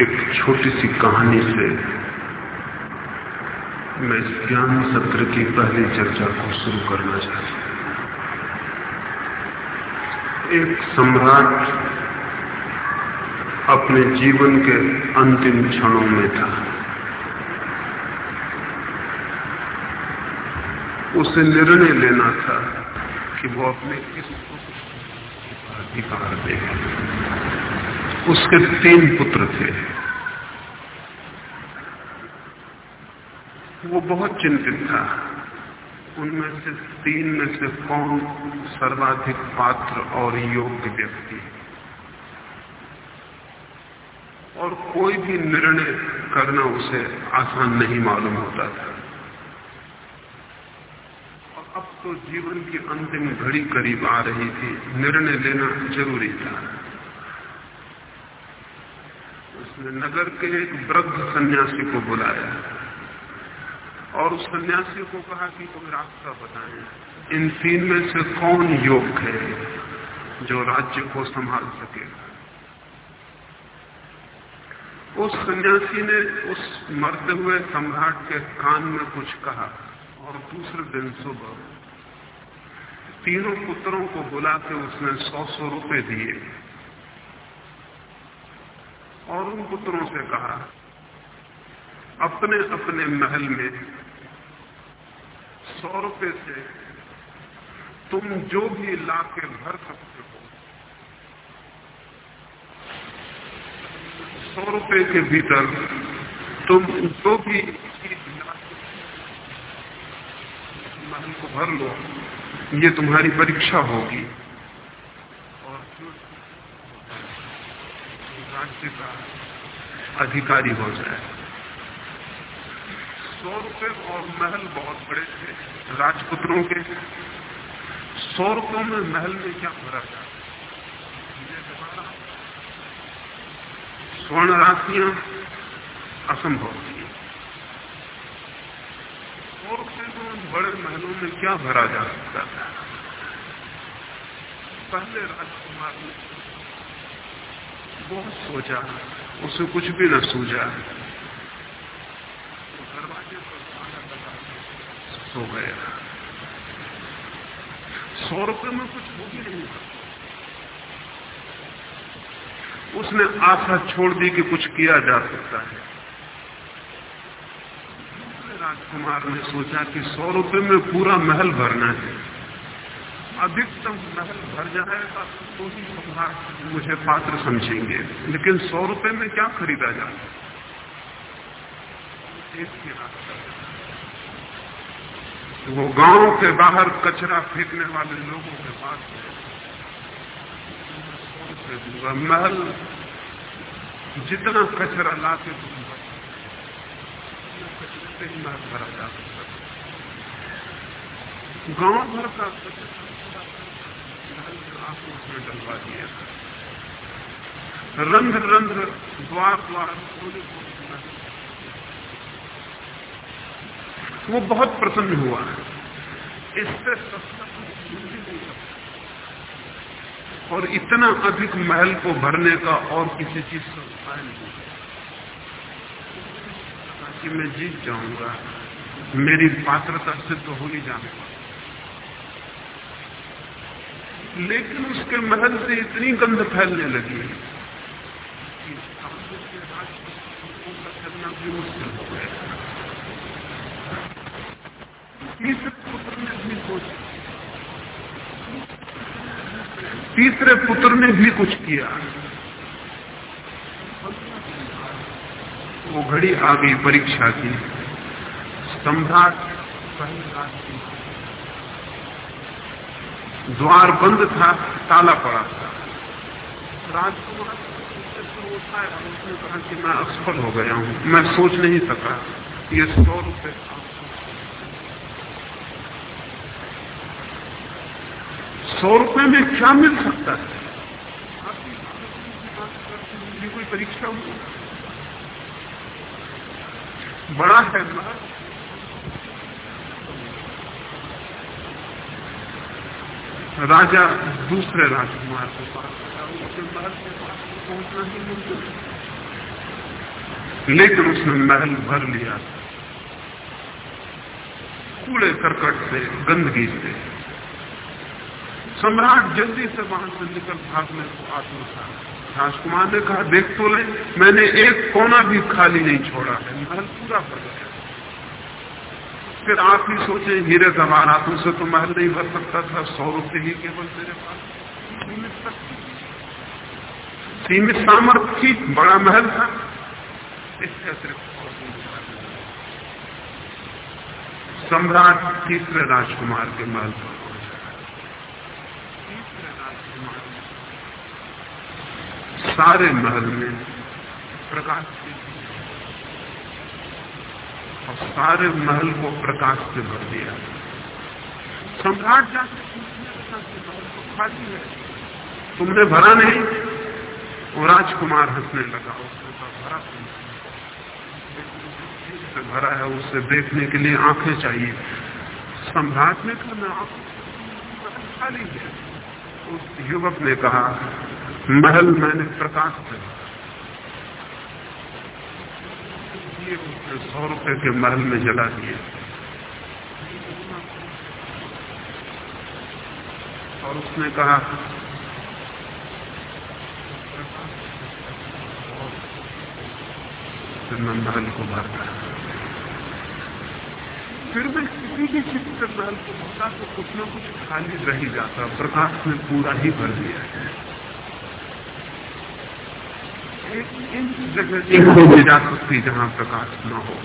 एक छोटी सी कहानी से मैं इस ज्ञान सत्र की पहली चर्चा को शुरू करना चाहता हूँ। एक सम्राट अपने जीवन के अंतिम क्षणों में था। उसे निर्णय लेना था कि वो अपने किस अधिकार दे उसके तीन पुत्र थे। वो बहुत चिंतित था। उनमें से तीन में से कौन सर्वाधिक पात्र और योग्य व्यक्ति और कोई भी निर्णय करना उसे आसान नहीं मालूम होता था और अब तो जीवन की अंतिम घड़ी करीब आ रही थी। निर्णय लेना ज़रूरी था। उसने नगर के एक वृद्ध सन्यासी को बुलाया और उस सन्यासी को कहा कि कोई रास्ता बताएँ। इन तीन में से कौन योग है जो राज्य को संभाल सकेगा उस सन्यासी ने उस मरते हुए सम्राट के कान में कुछ कहा और दूसरे दिन सुबह तीनों पुत्रों को बुला के उसने सौ सौ रुपए दिए। और उन पुत्रों से कहा अपने अपने महल में सौ रुपए से तुम जो भी ला के भर सकते हो, सौ रुपए के भीतर तुम जो भी महल को भर लो। ये तुम्हारी परीक्षा होगी। अधिकारी हो जाए। सौ रुपए और महल बहुत बड़े थे, राजपुत्रों के। सौ रुपयों में महल में क्या भरा था स्वर्ण राशियाँ असंभव थी सौ रुपये में बड़े महलों में क्या भरा जा सकता था? पहले राजकुमार ने बहुत सोचा, उसे कुछ भी न सूझा। दरवाजे पर खाना लगा सो गया। सौ रुपये में कुछ हो भी नहीं उसने आशा छोड़ दी कि कुछ किया जा सकता है। राजकुमार ने सोचा कि सौ रुपये में पूरा महल भरना है। अधिकतम महल भर जाएगा तो ही सम्राट मुझे पात्र समझेंगे। लेकिन सौ रुपए में क्या खरीदा जा वो गाँव के बाहर कचरा फेंकने वाले लोगों के पास महल जितना कचरा लाते दूँगा ही महल भरा गाँव भर का आपको उसमें डलवा दिया रंध्र रंध्र द्वार द्वार वो बहुत प्रसन्न हुआ। इससे और इतना अधिक महल को भरने का और किसी चीज़ का उपाय नहीं। कि मैं जीत जाऊँगा। मेरी पात्रता सिद्ध तो हो ही जाने लेकिन उसके महल से इतनी गंध फैलने लगी कि सामने के राजपुत्र का चलना भी मुश्किल हो गया। तीसरे पुत्र ने भी तीसरे पुत्र ने भी कुछ किया। वो घड़ी आ गई परीक्षा की सम्राट द्वार बंद था, ताला पड़ा था। राजकुमार उसने कहा कि मैं असफल हो गया हूँ, मैं सोच नहीं सका, ये सौ रुपए सौ रुपए में क्या मिल सकता है? कोई परीक्षा हुई? बड़ा है। राजा दूसरे राजकुमार के पास पहुँचना ही मुमकिन लेकिन उसने महल भर लिया। कूड़े करकट से, गंदगी से। सम्राट जल्दी से वहाँ से निकल भागने को आत्मसात राजकुमार ने कहा, देख तो ले मैंने एक कोना भी खाली नहीं छोड़ा है महल पूरा भर गया फिर आप ही सोचे, हीरे जवाहरातों से तो महल नहीं भर सकता था, सौ रुपये ही केवल तेरे पास सीमित सीमित सामर्थ्य थी, बड़ा महल था। इसके अतिरिक्त सम्राट तीसरे राजकुमार के महल पर तीसरे राजकुमार सारे महल में प्रकाश और सारे महल को प्रकाश से भर दिया। सम्राट जाके महल को खाली है। तुमने भरा नहीं। वो राजकुमार हंसने लगा। उसने कहा, भरा से भरा है, उसे देखने के लिए आँखें चाहिए। सम्राट ने कहा, मैं आँखों खाली है। उस युवक ने कहा महल मैंने प्रकाश उसने सौ रुपए के महल में जला दिए। और उसने कहा, फिर मैं महल को भरता। फिर मैं किसी भी चीज़ से महल को भरता तो कुछ ना कुछ खाली रह जाता। प्रकाश ने पूरा ही भर दिया। है एक जगह खोजी जा सकती जहाँ प्रकाश न हो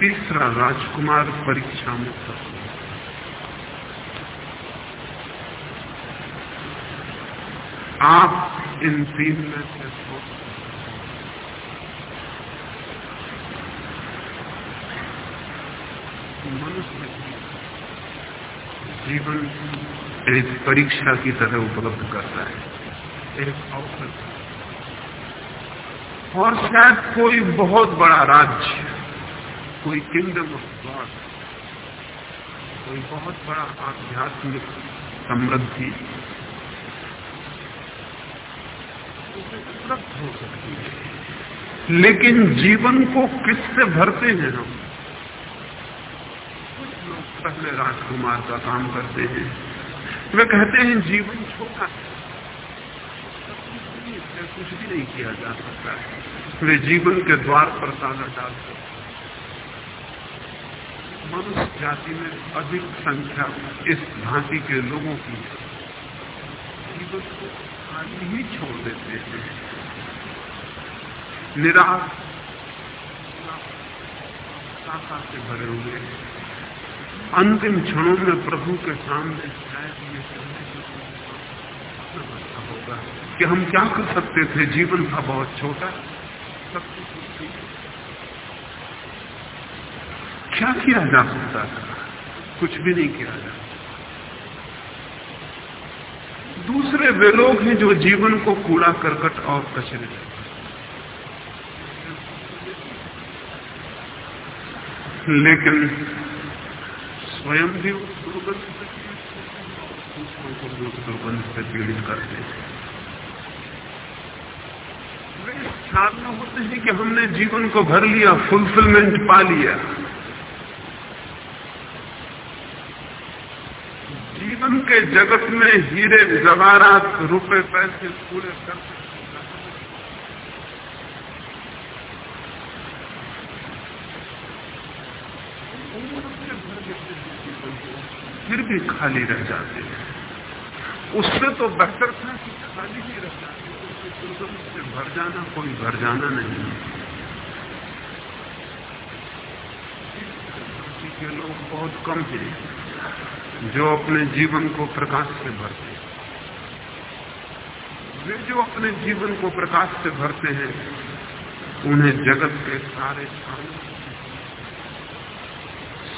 तीसरा राजकुमार परीक्षा में सफल आप इन तीन में से मनुष्य जीवन एक परीक्षा की तरह उपलब्ध करता है। एक अवसर। और शायद कोई बहुत बड़ा राज्य, कोई किंगडम ऑफ़ गॉड कोई बहुत बड़ा आध्यात्मिक समृद्धि उपलब्ध हो सकती है। लेकिन जीवन को किससे भरते हैं हम? कुछ लोग पहले राजकुमार का काम करते हैं। वे कहते हैं जीवन छोटा है कुछ भी नहीं किया जा सकता है वे जीवन के द्वार पर ताला डालते मनुष्य जाति में अधिक संख्या इस भांति के लोगों की जीवन को खाली ही छोड़ देते हैं निराश से भरे हुए अंतिम क्षणों में प्रभु के सामने शायद ये होगा कि हम क्या कर सकते थे? जीवन था बहुत छोटा। सब कुछ क्या किया जा सकता था? कुछ भी नहीं किया जा दूसरे वे लोग हैं जो जीवन को कूड़ा, करकट और कचरे लेकिन स्वयं भी उस दुर्गंध से दूसरों को भी उस दुर्गंध से पीड़ित करते हैं। वे इस होते हैं कि हमने जीवन को भर लिया फुलफिलमेंट पा लिया। जीवन के जगत में हीरे, जवाहरात रुपए पैसे पूरे करते फिर भी खाली रह जाते उससे तो बेहतर था कि खाली ही रह जाते भर जाना, कोई भर जाना नहीं के लोग बहुत कम हैं, जो अपने जीवन को प्रकाश से भरते हैं। वे जो अपने जीवन को प्रकाश से भरते हैं, उन्हें जगत के सारे स्थानों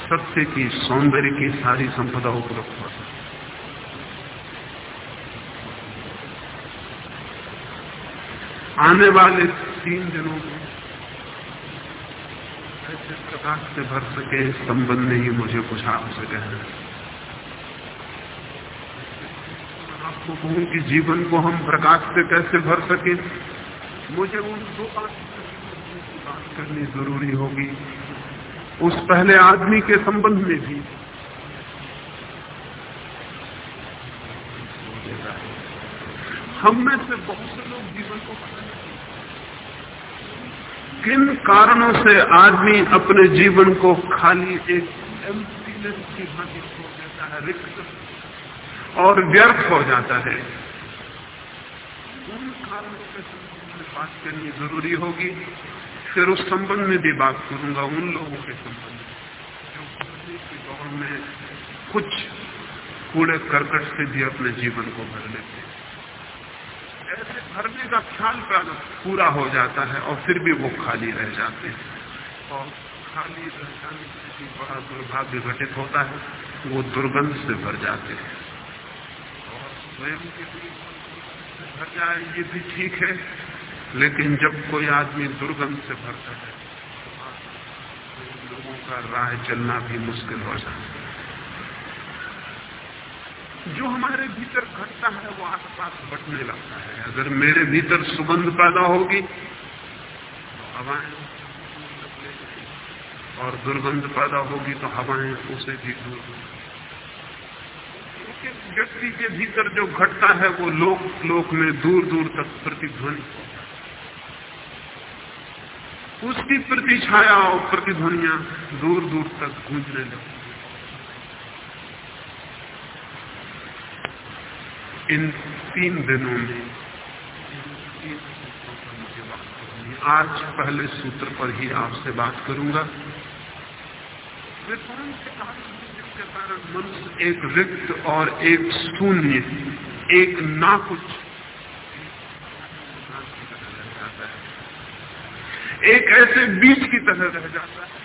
सत्य की, सौंदर्य की सारी संपदा उपलब्ध हो सकती आने वाले तीन दिनों में कैसे प्रकाश से भर सके संबंध में ही मुझे कुछ आपसे कहना आपको कहूँ कि जीवन को हम प्रकाश से कैसे भर सके? मुझे उन दो बात करनी ज़रूरी होगी। उस पहले आदमी के संबंध में भी। हम में से बहुत से लोग जीवन को किन कारणों से आदमी अपने जीवन को खाली एक एम्प्टीनेस की भांति छोड़ देता है, रिक्त और व्यर्थ हो जाता है? उन कारणों के संबंध में बात करनी ज़रूरी होगी। फिर उस संबंध में भी बात करूँगा, उन लोगों के संबंध दौड़ में कुछ कूड़े करकट से भी अपने जीवन को भर लेते हैं। ऐसे भरने का ख्याल पूरा हो जाता है और फिर भी वो खाली रह जाते हैं। और खाली रह जाने से भी बड़ा दुर्भाग्य घटित होता है, वो दुर्गंध से भर जाते हैं। और स्वयं के लिए भर जाए, ये भी ठीक है। लेकिन जब कोई आदमी दुर्गंध से भरता है, लोगों का राह चलना भी मुश्किल हो जाता है। जो हमारे भीतर घटता है, वो आसपास बटने लगता है। अगर मेरे भीतर सुगंध पैदा होगी तो हवाएँ और दुर्गंध पैदा होगी तो हवाएँ उसे भी दूर व्यक्ति के भीतर जो घटता है, वो लोक लोक में दूर दूर तक प्रतिध्वनि उसकी प्रतिछाया और प्रतिध्वनिया दूर दूर तक गूंजने लगती इन तीन दिनों में आज पहले सूत्र पर ही आपसे बात करूँगा। मनुष्य एक रिक्त और एक शून्य, एक ना कुछ एक ऐसे बीज की तरह रह जाता है।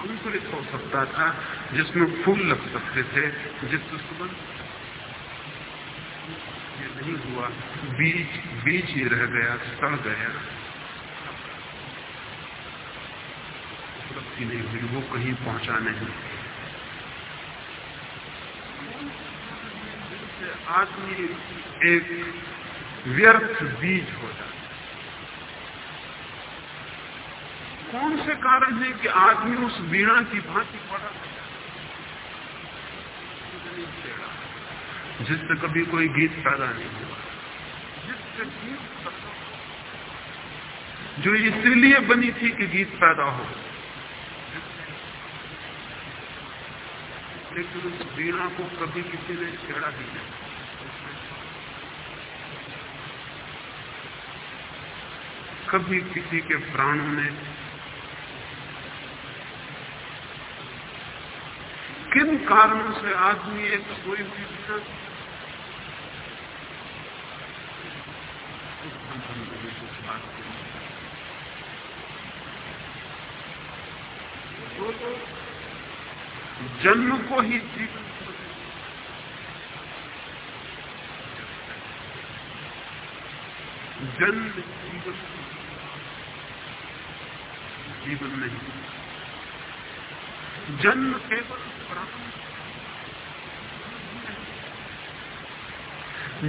अंकुरित हो सकता था जिसमें फूल लग सकते थे जिससे सुगंध ये नहीं हुआ। बीज बीज ही रह गया, सड़ गया। उपलब्धि नहीं हुई, वो कहीं पहुँचा नहीं। आदमी एक व्यर्थ बीज हो जाता कौन से कारण है कि आदमी उस वीणा की भांति पड़ा जिससे कभी कोई गीत पैदा नहीं हुआ। जिससे गीत जो इसलिए बनी थी कि गीत पैदा हो। लेकिन उस वीणा को कभी किसी ने छेड़ा ही नहीं। कभी किसी के प्राणों ने किन कारणों से आदमी एक हुई वीणा जन्म को ही जीवन जन्म जीवन जीवन नहीं। जन्म केवल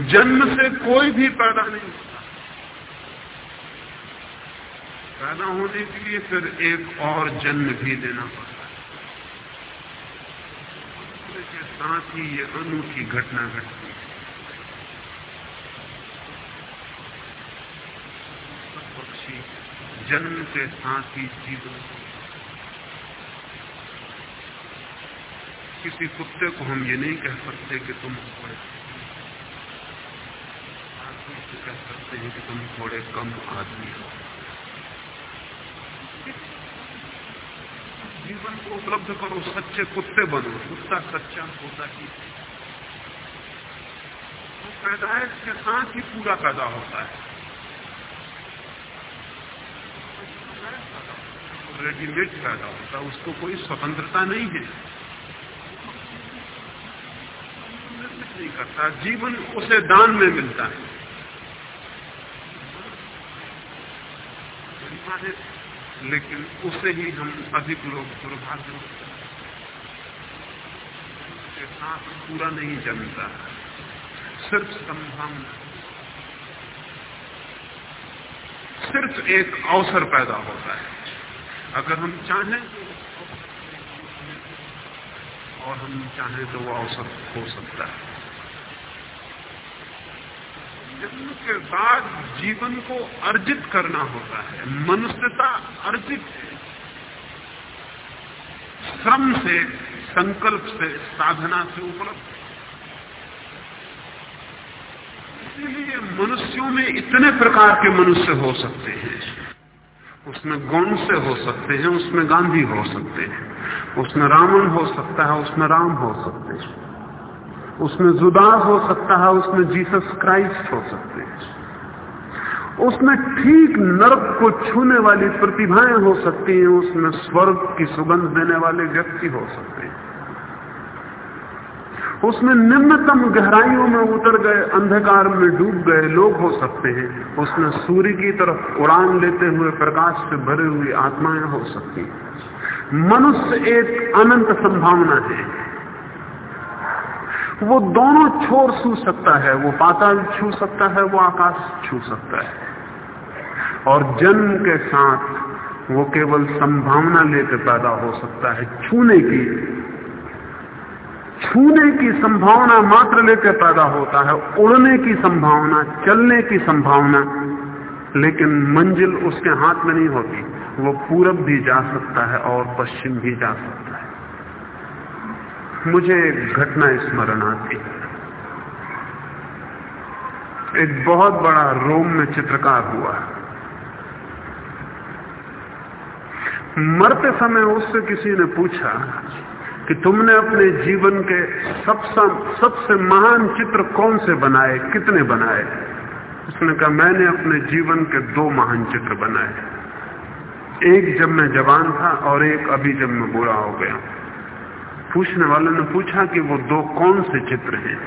जन्म से कोई भी पैदा नहीं होता। पैदा होने के लिए फिर एक और जन्म भी देना पड़ता है। के साथ ही ये अनूठी घटना घटती है। पक्षी जन्म के साथ ही जीवन किसी कुत्ते को हम ये नहीं कह सकते कि तुम थोड़े आदमी से कह सकते हैं कि तुम थोड़े कम आदमी हो। जीवन को उपलब्ध करो, सच्चे कुत्ते बनो, कुत्ता सच्चा होता ही तो पैदाइश के साथ ही पूरा पैदा होता है। रेडीमेड पैदा होता है, उसको कोई स्वतंत्रता नहीं है नहीं करता जीवन उसे दान में मिलता है। लेकिन उसे ही हम अधिक लोग दुर्भाग्य के साथ पूरा नहीं जमता सिर्फ़ संभावना सिर्फ़ एक अवसर पैदा होता है। अगर हम चाहें और हम चाहें तो वो अवसर हो सकता है। जन्म के बाद जीवन को अर्जित करना होता है। मनुष्यता अर्जित है। श्रम से, संकल्प से, साधना से उपलब्ध इसलिए मनुष्यों में इतने प्रकार के मनुष्य हो सकते हैं। उसमें गौण से हो सकते हैं, उसमें गांधी हो सकते हैं। उसमें रावण हो सकता है, उसमें राम हो सकते हैं। उसमें जुदास हो सकता है, उसमें जीसस क्राइस्ट हो सकते हैं। उसमें ठीक नर्क को छूने वाली प्रतिभाएँ हो सकती हैं, उसमें स्वर्ग की सुगंध देने वाले व्यक्ति हो सकते हैं। उसमें निम्नतम गहराइयों में उतर गए, अंधकार में डूब गए लोग हो सकते हैं। उसमें सूर्य की तरफ़ उड़ान लेते हुए प्रकाश से भरे हुई आत्माएँ हो सकती हैं। मनुष्य एक अनंत संभावना है। वो दोनों छोर छू सकता है, वो पाताल छू सकता है, वो आकाश छू सकता है। और जन्म के साथ वो केवल संभावना लेकर पैदा हो सकता है, छूने की। छूने की संभावना मात्र लेकर पैदा होता है, उड़ने की संभावना, चलने की संभावना, लेकिन मंजिल उसके हाथ में नहीं होती, वो पूरब भी जा सकता है और पश्चिम भी जा सकता है। मुझे एक घटना स्मरण आती एक बहुत बड़ा रोम में चित्रकार हुआ। मरते समय उससे किसी ने पूछा कि तुमने अपने जीवन के सबसे सबसे महान चित्र कौन से बनाए, कितने बनाए? उसने कहा, मैंने अपने जीवन के दो महान चित्र बनाए। एक जब मैं जवान था और एक अभी जब मैं बुरा हो गया। पूछने वाले ने पूछा कि वो दो कौन से चित्र हैं?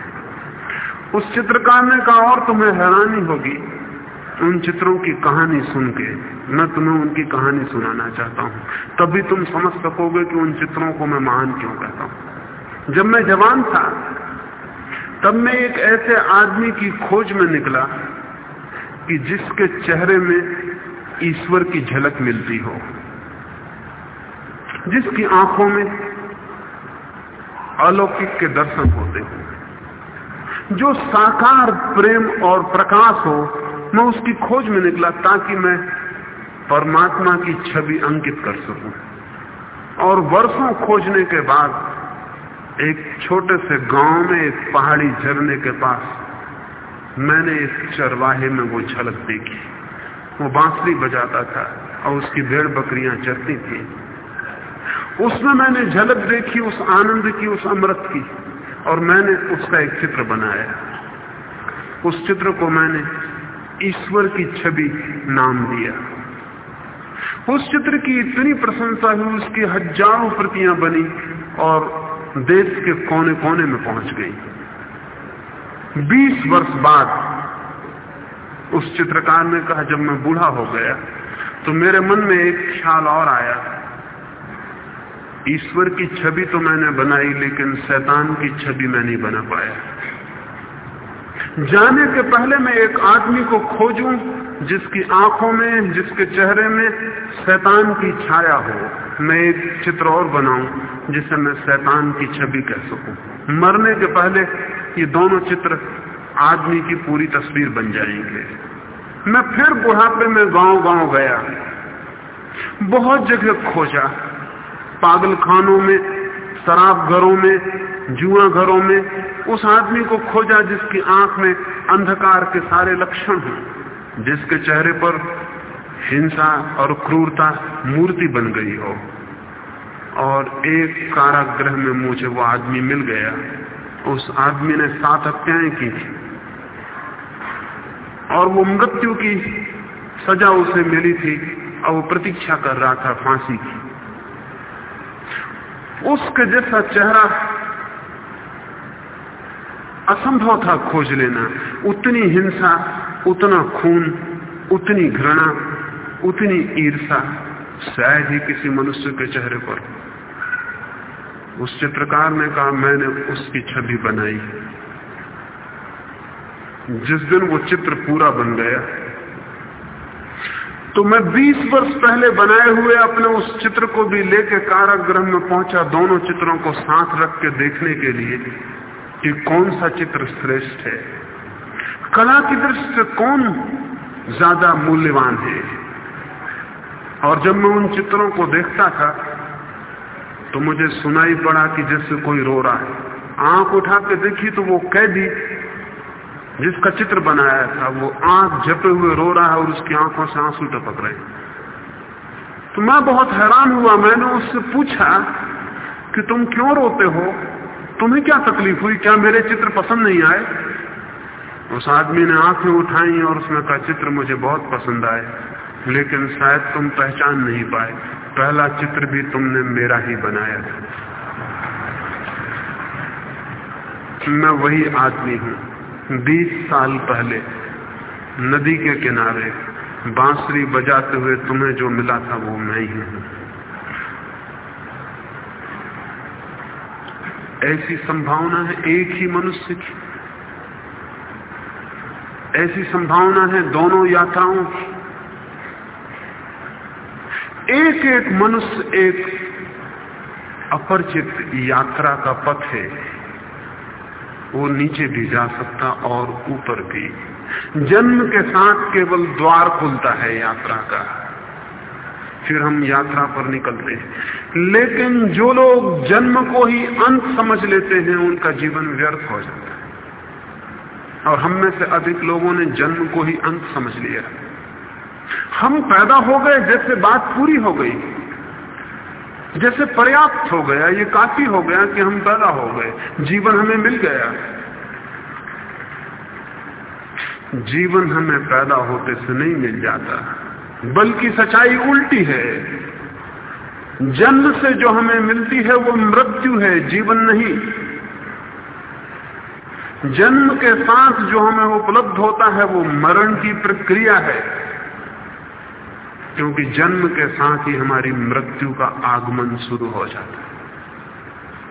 उस चित्रकार ने कहा और तुम्हें हैरानी होगी। उन चित्रों की कहानी सुन के मैं तुम्हें उनकी कहानी सुनाना चाहता हूँ। तभी तुम समझ सकोगे कि उन चित्रों को मैं महान क्यों कहता हूँ। जब मैं जवान था, तब मैं एक ऐसे आदमी की खोज में निकला कि जिसके चेहरे में ईश्वर की झलक मिलती हो, जिसकी आँखों में अलौकिक के दर्शन होते हो। जो साकार प्रेम और प्रकाश हो, मैं उसकी खोज में निकला ताकि मैं परमात्मा की छवि अंकित कर सकूँ। और वर्षों खोजने के बाद, एक छोटे से गाँव में एक पहाड़ी झरने के पास, मैंने एक चरवाहे में वो झलक देखी। वो बांसुरी बजाता था और उसकी भेड़ बकरियाँ चरती थी। उसमें मैंने झलक देखी, उस आनंद की, उस अमृत की, और मैंने उसका एक चित्र बनाया। उस चित्र को मैंने ईश्वर की छवि नाम दिया। उस चित्र की इतनी प्रशंसा हुई, उसकी हज़ारों प्रतियाँ बनी, और देश के कोने कोने में पहुँच गई। बीस वर्ष बाद उस चित्रकार ने कहा, जब मैं बूढ़ा हो गया तो मेरे मन में एक ख्याल और आया। ईश्वर की छवि तो मैंने बनाई, लेकिन शैतान की छवि मैं नहीं बना पाया। जाने के पहले मैं एक आदमी को खोजूं, जिसकी आँखों में, जिसके चेहरे में शैतान की छाया हो। मैं एक चित्र और बनाऊँ, जिसे मैं शैतान की छवि कह सकूँ। मरने के पहले ये दोनों चित्र आदमी की पूरी तस्वीर बन जाएँगे। मैं फिर बुढ़ापे में गाँव गाँव गया। बहुत जगह खोजा। पागल खानों में, शराब घरों में, जुआ घरों में, उस आदमी को खोजा जिसकी आँख में अंधकार के सारे लक्षण हैं, जिसके चेहरे पर हिंसा और क्रूरता मूर्ति बन गई हो। और एक कारागृह में मुझे वो आदमी मिल गया। उस आदमी ने सात हत्याएँ की थी। और वो मृत्यु की सजा उसे मिली थी और वो प्रतीक्षा कर रहा था फांसी की। उसके जैसा चेहरा असंभव था खोज लेना। उतनी हिंसा, उतना खून, उतनी घृणा, उतनी ईर्षा शायद ही किसी मनुष्य के चेहरे पर। उस चित्रकार ने कहा, मैंने उसकी छवि बनाई जिस दिन वो चित्र पूरा बन गया तो मैं 20 वर्ष पहले बनाए हुए अपने उस चित्र को भी लेके कारागृह में पहुँचा दोनों चित्रों को साथ रख के देखने के लिए कि कौन सा चित्र श्रेष्ठ है। कला की दृष्टि से कौन ज़्यादा मूल्यवान है? और जब मैं उन चित्रों को देखता था तो मुझे सुनाई पड़ा कि जैसे कोई रो रहा है। आँख उठा के देखी तो वो कैदी जिसका चित्र बनाया था, वो आँख झपे हुए रो रहा है और उसकी आँखों से आँसू टपक रहे तो मैं बहुत हैरान हुआ। मैंने उससे पूछा कि तुम क्यों रोते हो? तुम्हें क्या तकलीफ़ हुई? क्या मेरे चित्र पसंद नहीं आए? उस आदमी ने आँखें उठाई और उसने कहा, चित्र मुझे बहुत पसंद आए, लेकिन शायद तुम पहचान नहीं पाए। पहला चित्र भी तुमने मेरा ही बनाया था। मैं वही आदमी हूँ। बीस साल पहले नदी के किनारे बांसुरी बजाते हुए तुम्हें जो मिला था वो मैं ही हूँ। ऐसी संभावना है एक ही मनुष्य की। ऐसी संभावना है दोनों यात्राओं की। एक एक मनुष्य एक अपरिचित यात्रा का पथ है। वो नीचे भी जा सकता और ऊपर भी। जन्म के साथ केवल द्वार खुलता है यात्रा का। फिर हम यात्रा पर निकलते हैं। लेकिन जो लोग जन्म को ही अंत समझ लेते हैं, उनका जीवन व्यर्थ हो जाता है। और हम में से अधिक लोगों ने जन्म को ही अंत समझ लिया। हम पैदा हो गए जैसे बात पूरी हो गई। जैसे पर्याप्त हो गया, ये काफ़ी हो गया कि हम पैदा हो गए, जीवन हमें मिल गया। जीवन हमें पैदा होते से नहीं मिल जाता, बल्कि सच्चाई उल्टी है। जन्म से जो हमें मिलती है, वो मृत्यु है, जीवन नहीं। जन्म के साथ जो हमें उपलब्ध होता है, वो मरण की प्रक्रिया है। क्योंकि जन्म के साथ ही हमारी मृत्यु का आगमन शुरू हो जाता है।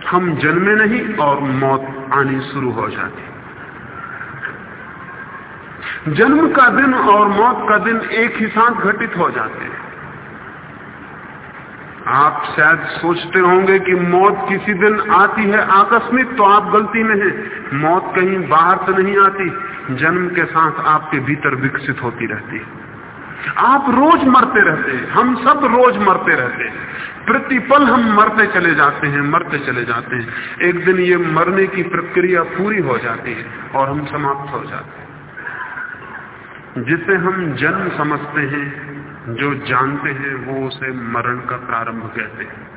हम जन्मे नहीं और मौत आनी शुरू हो जाती जन्म का दिन और मौत का दिन एक ही साथ घटित हो जाते हैं। आप शायद सोचते होंगे कि मौत किसी दिन आती है आकस्मिक तो आप गलती में हैं। मौत कहीं बाहर से नहीं आती, जन्म के साथ आपके भीतर विकसित होती रहती है। आप रोज मरते रहते हैं। हम सब रोज मरते रहते हैं। प्रतिपल हम मरते चले जाते हैं, मरते चले जाते हैं। एक दिन ये मरने की प्रक्रिया पूरी हो जाती है और हम समाप्त हो जाते हैं। जिसे हम जन्म समझते हैं, जो जानते हैं, वो उसे मरण का प्रारंभ कहते हैं।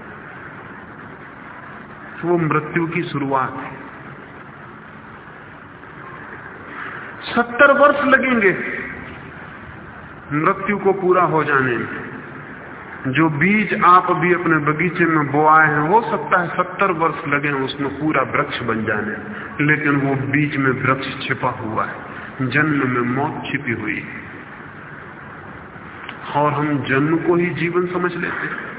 वो मृत्यु की शुरुआत है। सत्तर वर्ष लगेंगे। मृत्यु को पूरा हो जाने में। जो बीज आप अभी अपने बगीचे में बोआए हैं हो सकता है सत्तर वर्ष लगे उसमें पूरा वृक्ष बन जाने लेकिन वो बीज में वृक्ष छिपा हुआ है। जन्म में मौत छिपी हुई है। और हम जन्म को ही जीवन समझ लेते हैं।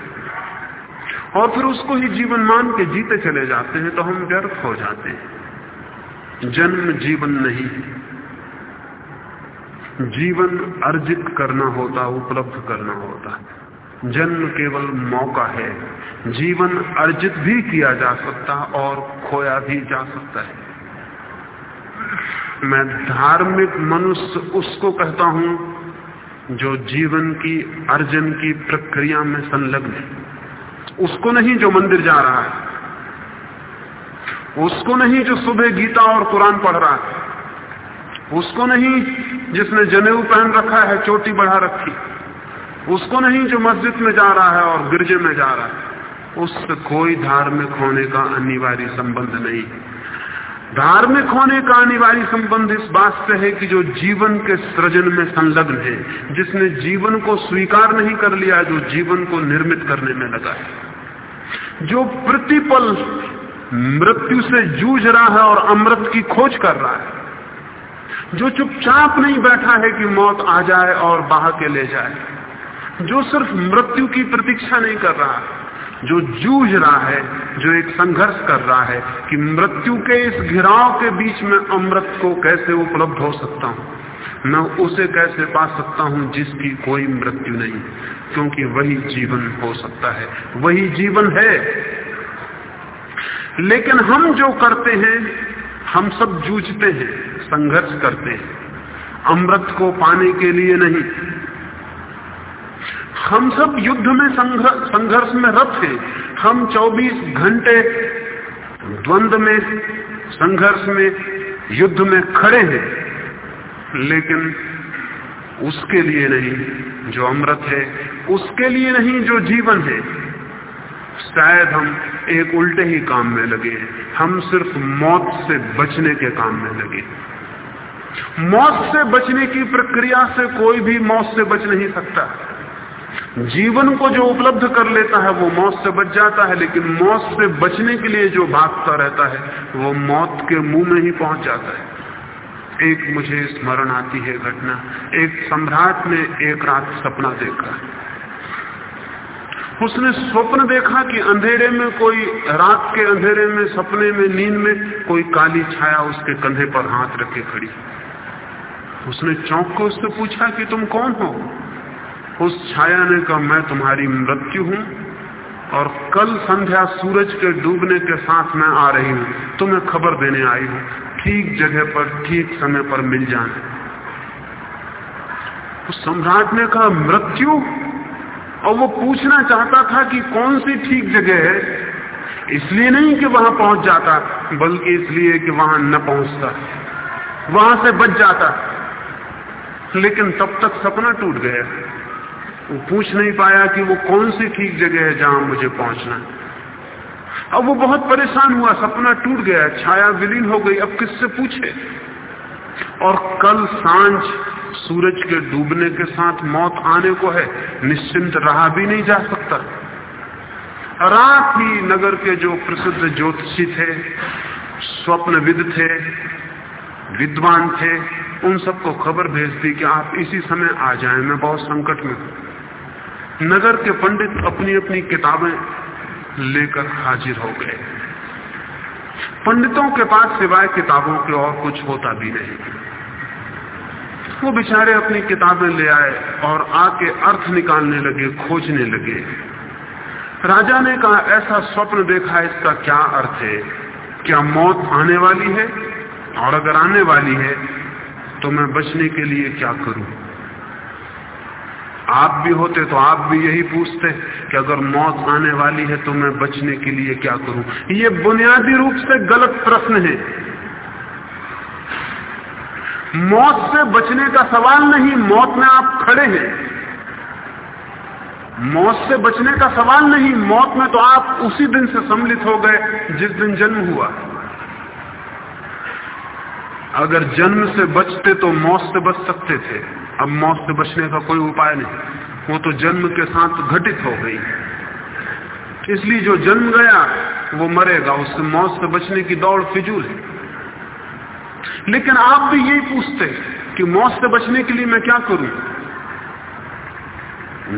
और फिर उसको ही जीवन मान के जीते चले जाते हैं तो हम व्यर्थ हो जाते हैं। जन्म जीवन नहीं है। जीवन अर्जित करना होता, उपलब्ध करना होता। जन्म केवल मौका है। जीवन अर्जित भी किया जा सकता और खोया भी जा सकता है। मैं धार्मिक मनुष्य उसको कहता हूँ जो जीवन की अर्जन की प्रक्रिया में संलग्न है। उसको नहीं जो मंदिर जा रहा है। उसको नहीं जो सुबह गीता और कुरान पढ़ रहा है। उसको नहीं जिसने जनेऊ पहन रखा है, चोटी बढ़ा रखी। उसको नहीं जो मस्जिद में जा रहा है और गिरजे में जा रहा है। उससे कोई धार्मिक होने का अनिवार्य संबंध नहीं। धार्मिक होने का अनिवार्य संबंध इस बात से है कि जो जीवन के सृजन में संलग्न है, जिसने जीवन को स्वीकार नहीं कर लिया, जो जीवन को निर्मित करने में लगा है। जो प्रतिपल मृत्यु से जूझ रहा है और अमृत की खोज कर रहा है जो चुपचाप नहीं बैठा है कि मौत आ जाए और बहा के ले जाए, जो सिर्फ़ मृत्यु की प्रतीक्षा नहीं कर रहा, जो जूझ रहा है, जो एक संघर्ष कर रहा है कि मृत्यु के इस घिराव के बीच में अमृत को कैसे उपलब्ध हो सकता हूँ, मैं उसे कैसे पा सकता हूँ जिसकी कोई मृत्यु नहीं, क्योंकि वही जीवन हो सकता है, वही जीवन है। लेकिन हम जो करते हैं, हम सब जूझते हैं। संघर्ष करते हैं। अमृत को पाने के लिए नहीं। हम सब युद्ध में संघर्ष में रत हैं। हम 24 घंटे द्वंद में, संघर्ष में, युद्ध में खड़े हैं। लेकिन उसके लिए नहीं जो अमृत है, उसके लिए नहीं जो जीवन है। शायद हम एक उल्टे ही काम में लगे हम सिर्फ़ मौत से बचने के काम में लगे मौत से बचने की प्रक्रिया से कोई भी मौत से बच नहीं सकता। जीवन को जो उपलब्ध कर लेता है, वो मौत से बच जाता है, लेकिन मौत से बचने के लिए जो भागता रहता है, वो मौत के मुँह में ही पहुँच जाता है। एक मुझे स्मरण आती है घटना। एक सम्राट ने एक रात सपना देखा। उसने स्वप्न देखा कि अंधेरे में कोई, रात के अंधेरे में, सपने में, नींद में कोई काली छाया उसके कंधे पर हाथ रखे खड़ी। उसने चौंक को उससे पूछा कि तुम कौन हो? उस छाया ने कहा, मैं तुम्हारी मृत्यु हूँ और कल संध्या सूरज के डूबने के साथ मैं आ रही हूँ। तुम्हें खबर देने आई हूँ। ठीक जगह पर, ठीक समय पर मिल जाना। उस सम्राट ने कहा, मृत्यु? और वो पूछना चाहता था कि कौन सी ठीक जगह है। इसलिए नहीं कि वहाँ पहुँच जाता, बल्कि इसलिए कि वहाँ न पहुँचता। वहाँ से बच जाता। लेकिन तब तक सपना टूट गया। वो पूछ नहीं पाया कि वो कौन सी ठीक जगह है जहाँ मुझे पहुँचना अब वो बहुत परेशान हुआ, सपना टूट गया, छाया विलीन हो गई। अब किससे पूछे? और कल साँझ सूरज के डूबने के साथ मौत आने को है, निश्चिंत रहा भी नहीं जा सकता। रात ही नगर के जो प्रसिद्ध ज्योतिषी थे, स्वप्नविद थे, विद्वान थे उन सबको खबर भेज दी कि आप इसी समय आ जाएँ। मैं बहुत संकट में हूँ। नगर के पंडित अपनी अपनी किताबें लेकर हाजिर हो गए। पंडितों के पास सिवाय किताबों के और कुछ होता भी नहीं। वो बेचारे अपनी किताबें ले आए और आके अर्थ निकालने लगे, खोजने लगे। राजा ने कहा, ऐसा स्वप्न देखा, इसका क्या अर्थ है? क्या मौत आने वाली है? और अगर आने वाली है तो मैं बचने के लिए क्या करूँ? आप भी होते तो आप भी यही पूछते कि अगर मौत आने वाली है तो मैं बचने के लिए क्या करूँ? ये बुनियादी रूप से गलत प्रश्न है। मौत से बचने का सवाल नहीं, मौत में आप खड़े हैं। मौत से बचने का सवाल नहीं, मौत में तो आप उसी दिन से सम्मिलित हो गए जिस दिन जन्म हुआ। अगर जन्म से बचते तो मौत से बच सकते थे। अब मौत से बचने का कोई उपाय नहीं। वो तो जन्म के साथ घटित हो गई। इसलिए जो जन्म गया, वो मरेगा। उससे मौत से बचने की दौड़ फिजूल है। लेकिन आप भी यही पूछते कि मौत से बचने के लिए मैं क्या करूँ?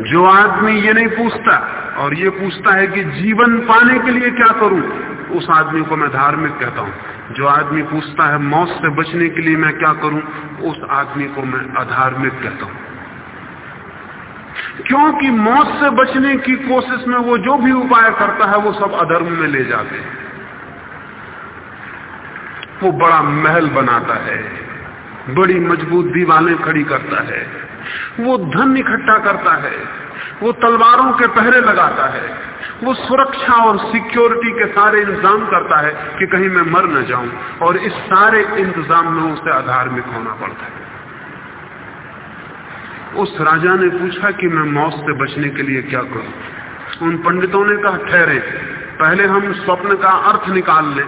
जो आदमी ये नहीं पूछता और ये पूछता है कि जीवन पाने के लिए क्या करूँ? उस आदमी को मैं धार्मिक कहता हूँ। जो आदमी पूछता है, मौत से बचने के लिए मैं क्या करूँ? उस आदमी को मैं अधार्मिक कहता हूँ। क्योंकि मौत से बचने की कोशिश में वो जो भी उपाय करता है, वो सब अधर्म में ले जाते हैं। वो बड़ा महल बनाता है, बड़ी मज़बूत दीवारें खड़ी करता है, वो धन इकट्ठा करता है, वो तलवारों के पहरे लगाता है वो सुरक्षा और सिक्योरिटी के सारे इंतज़ाम करता है कि कहीं मैं मर न जाऊँ, और इस सारे इंतज़ाम में उसे अधार्मिक होना पड़ता है। उस राजा ने पूछा कि मैं मौत से बचने के लिए क्या करूँ? उन पंडितों ने कहा, ठहरे। पहले हम स्वप्न का अर्थ निकाल लें।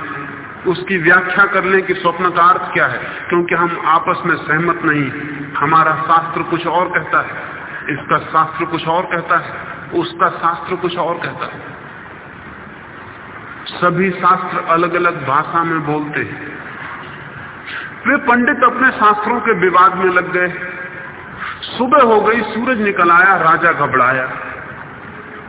उसकी व्याख्या कर लें कि स्वप्न का अर्थ क्या है, क्योंकि हम आपस में सहमत नहीं हमारा शास्त्र कुछ और कहता है। इसका शास्त्र कुछ और कहता है। उसका शास्त्र कुछ और कहता है। सभी शास्त्र अलग अलग भाषा में बोलते हैं। वे पंडित अपने शास्त्रों के विवाद में लग गए। सुबह हो गई, सूरज निकल आया, राजा घबराया।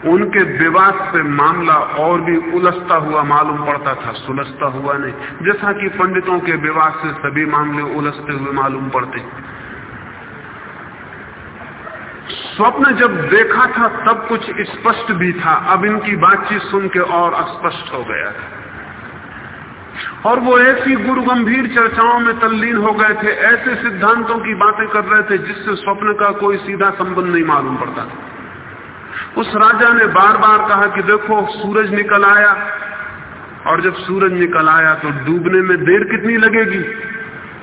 उनके विवाद से मामला और भी उलझता हुआ मालूम पड़ता था, सुलझता हुआ नहीं। जैसा कि पंडितों के विवाद से सभी मामले उलझते हुए मालूम पड़ते। स्वप्न जब देखा था, तब कुछ स्पष्ट भी था। अब इनकी बातचीत सुन के और अस्पष्ट हो गया था और वो ऐसी गुरु गंभीर चर्चाओं में तल्लीन हो गए थे, ऐसे सिद्धांतों की बातें कर रहे थे, जिससे स्वप्न का कोई सीधा संबंध नहीं मालूम पड़ता था। उस राजा ने बार बार कहा कि देखो, सूरज निकल आया। और जब सूरज निकल आया तो डूबने में देर कितनी लगेगी?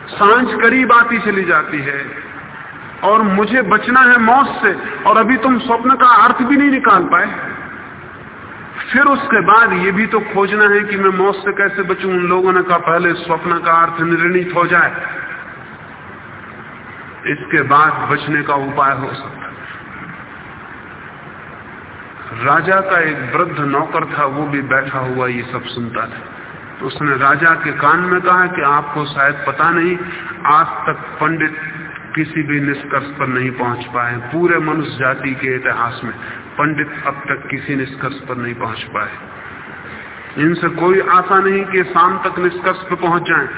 साँझ करीब आती चली जाती है। और मुझे बचना है मौत से, और अभी तुम स्वप्न का अर्थ भी नहीं निकाल पाए। फिर उसके बाद ये भी तो खोजना है कि मैं मौत से कैसे बचूं। उन लोगों ने कहा, पहले स्वप्न का अर्थ निर्णित हो जाए। इसके बाद बचने का उपाय हो सकता राजा का एक वृद्ध नौकर था, वो भी बैठा हुआ ये सब सुनता था। तो उसने राजा के कान में कहा कि आपको शायद पता नहीं, आज तक पंडित किसी भी निष्कर्ष पर नहीं पहुँच पाए। पूरे मनुष्य जाति के इतिहास में पंडित अब तक किसी निष्कर्ष पर नहीं पहुँच पाए। इनसे कोई आशा नहीं कि शाम तक निष्कर्ष पर पहुँच जाएँ।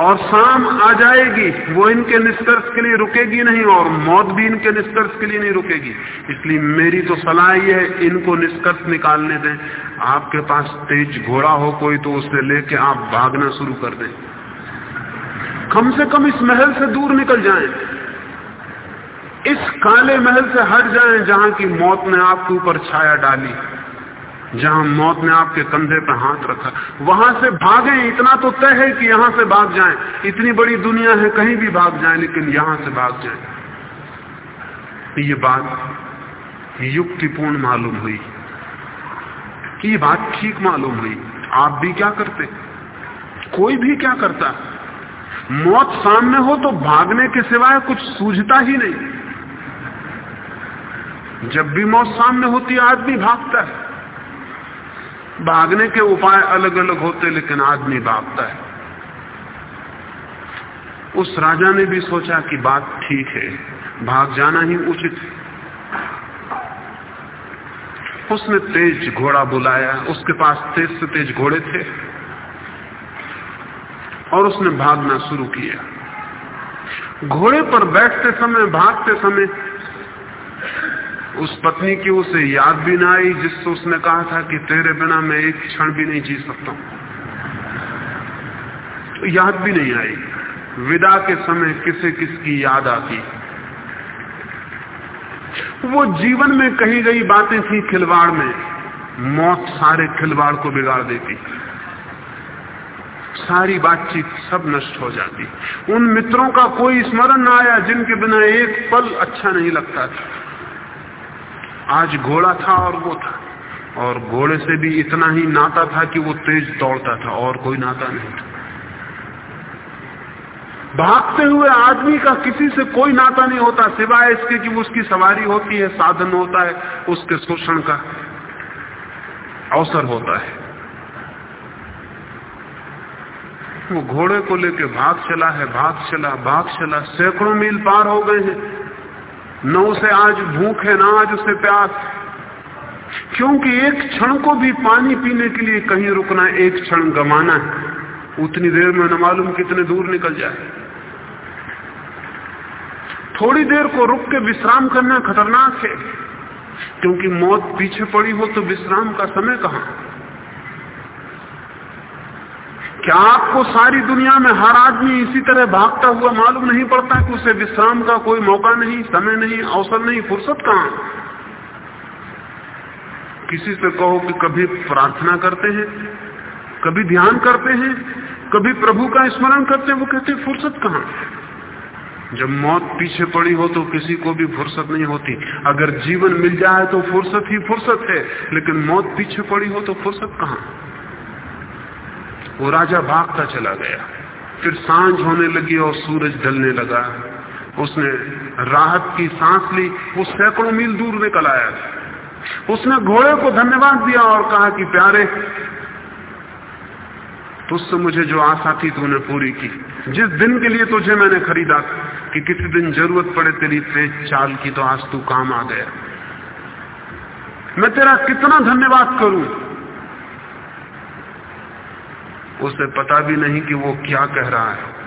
और शाम आ जाएगी, वो इनके निष्कर्ष के लिए रुकेगी नहीं और मौत भी इनके निष्कर्ष के लिए नहीं रुकेगी। इसलिए मेरी तो सलाह यह है, इनको निष्कर्ष निकालने दें। आपके पास तेज घोड़ा हो कोई तो उसे लेके आप भागना शुरू कर दें। कम से कम इस महल से दूर निकल जाएँ। इस काले महल से हट जाएँ जहाँ की मौत ने आपके ऊपर छाया डाली, जहाँ मौत ने आपके कंधे पर हाथ रखा। वहाँ से भागें, इतना तो तय है कि यहाँ से भाग जाएँ। इतनी बड़ी दुनिया है, कहीं भी भाग जाएँ, लेकिन यहाँ से भाग जाएँ। ये बात युक्तिपूर्ण मालूम हुई। ये बात ठीक मालूम हुई। आप भी क्या करते? कोई भी क्या करता? है मौत सामने हो तो भागने के सिवाय कुछ सूझता ही नहीं। जब भी मौत सामने होती, आदमी भागता है। भागने के उपाय अलग अलग होते, लेकिन आदमी भागता है। उस राजा ने भी सोचा कि बात ठीक है, भाग जाना ही उचित है। उसने तेज घोड़ा बुलाया। उसके पास तेज से तेज घोड़े थे। और उसने भागना शुरू किया। घोड़े पर बैठते समय, भागते समय उस पत्नी की उसे याद भी ना आई, जिससे उसने कहा था कि तेरे बिना मैं एक क्षण भी नहीं जी सकता। तो याद भी नहीं आई। विदा के समय किसे किसकी याद आती? वो जीवन में कही गई बातें थी खिलवाड़ में। मौत सारे खिलवाड़ को बिगाड़ देती। सारी बातचीत सब नष्ट हो जाती। उन मित्रों का कोई स्मरण ना आया जिनके बिना एक पल अच्छा नहीं लगता था। आज घोड़ा था और वो था। और घोड़े से भी इतना ही नाता था कि वो तेज दौड़ता था और कोई नाता नहीं था। भागते हुए आदमी का किसी से कोई नाता नहीं होता, सिवाय इसके कि उसकी सवारी होती है, साधन होता है, उसके शोषण का अवसर होता है। वो घोड़े को लेके भाग चला है, भाग चला भाग चला, सैकड़ों मील पार हो गए हैं। न उसे आज भूख है, ना आज उसे प्यास। क्योंकि एक क्षण को भी पानी पीने के लिए कहीं रुकना, एक क्षण गमाना है। उतनी देर में न मालूम कितने दूर निकल जाए। थोड़ी देर को रुक के विश्राम करना खतरनाक है। क्योंकि मौत पीछे पड़ी हो तो विश्राम का समय कहाँ? क्या आपको सारी दुनिया में हर आदमी इसी तरह भागता हुआ मालूम नहीं पड़ता कि उसे विश्राम का कोई मौका नहीं, समय नहीं, अवसर नहीं, फुर्सत कहाँ? किसी से कहो कि कभी प्रार्थना करते हैं, कभी ध्यान करते हैं, कभी प्रभु का स्मरण करते हैं, वो कहते हैं, फुर्सत कहाँ? जब मौत पीछे पड़ी हो तो किसी को भी फुर्सत नहीं होती। अगर जीवन मिल जाए तो फुर्सत ही फुर्सत है, लेकिन मौत पीछे पड़ी हो तो फुर्सत कहाँ? वो राजा भागता चला गया। फिर साँझ होने लगी और सूरज ढलने लगा। उसने राहत की सांस ली, वो सैकड़ों मील दूर निकल आया। उसने घोड़े को धन्यवाद दिया और कहा कि प्यारे, तुझसे मुझे जो आशा थी तूने पूरी की। जिस दिन के लिए तुझे मैंने खरीदा कि किसी दिन ज़रूरत पड़े तेरी तेज चाल की तो आज तू काम आ गया। मैं तेरा कितना धन्यवाद करूँ? उसे पता भी नहीं कि वो क्या कह रहा है।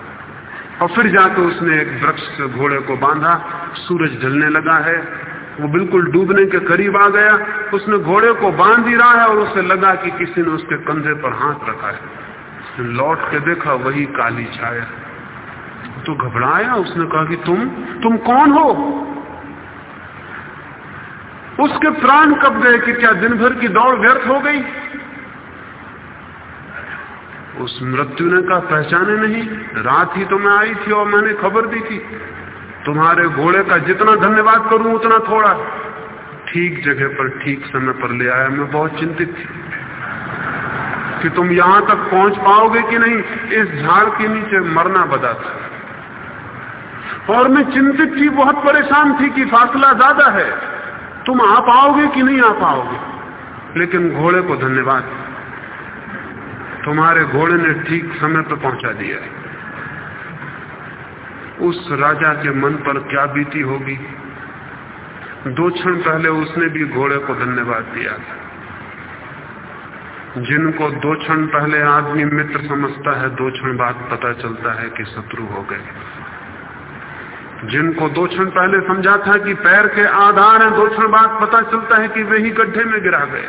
और फिर जाकर उसने एक वृक्ष से घोड़े को बांधा, सूरज ढलने लगा है। वो बिल्कुल डूबने के करीब आ गया। उसने घोड़े को बाँध ही रहा है और उसे लगा कि किसी ने उसके कंधे पर हाथ रखा है। लौट के देखा वही काली छाया। तो घबराया। उसने कहा कि तुम तुम कौन हो? उसके प्राण कब गए कि क्या दिन भर की दौड़ व्यर्थ हो गई? उस मृत्यु ने कहा, पहचाने नहीं, रात ही तो मैं आई थी और मैंने खबर दी थी। तुम्हारे घोड़े का जितना धन्यवाद करूँ, उतना थोड़ा। ठीक जगह पर, ठीक समय पर ले आया। मैं बहुत चिंतित थी कि तुम यहाँ तक पहुँच पाओगे कि नहीं। इस झाड़ के नीचे मरना बदा था। और मैं चिंतित थी, बहुत परेशान थी कि फासला ज़्यादा है। तुम आ पाओगे कि नहीं आ पाओगे? लेकिन घोड़े को धन्यवाद। तुम्हारे घोड़े ने ठीक समय पर पहुँचा दिया। है उस राजा के मन पर क्या बीती होगी? दो क्षण पहले उसने भी घोड़े को धन्यवाद दिया था। जिनको दो क्षण पहले आदमी मित्र समझता है, दो क्षण बाद पता चलता है कि शत्रु हो गए। जिनको दो क्षण पहले समझा था कि पैर के आधार है, दो क्षण बाद पता चलता है कि वही गड्ढे में गिरा गए।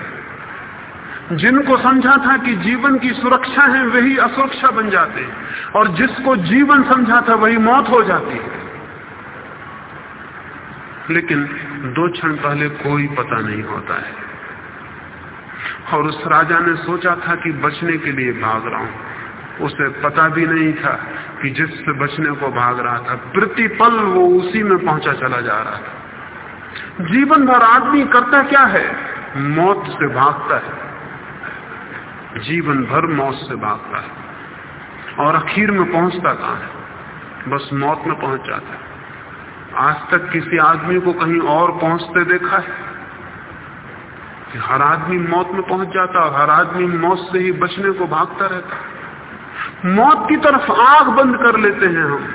जिनको समझा था कि जीवन की सुरक्षा है, वही असुरक्षा बन जाते और जिसको जीवन समझा था, वही मौत हो जाती है। लेकिन दो क्षण पहले कोई पता नहीं होता है। और उस राजा ने सोचा था कि बचने के लिए भाग रहा हूँ। उसे पता भी नहीं था कि जिससे बचने को भाग रहा था प्रतिपल वो उसी में पहुँचा चला जा रहा था। जीवन भर आदमी करता क्या है? मौत से भागता है। जीवन भर मौत से भागता है। और आखिर में पहुँचता कहाँ है? बस मौत में पहुँच जाता है। आज तक किसी आदमी को कहीं और पहुँचते देखा है? कि हर आदमी मौत में पहुँच जाता और हर आदमी मौत से ही बचने को भागता रहता मौत की तरफ़ आग बंद कर लेते हैं हम।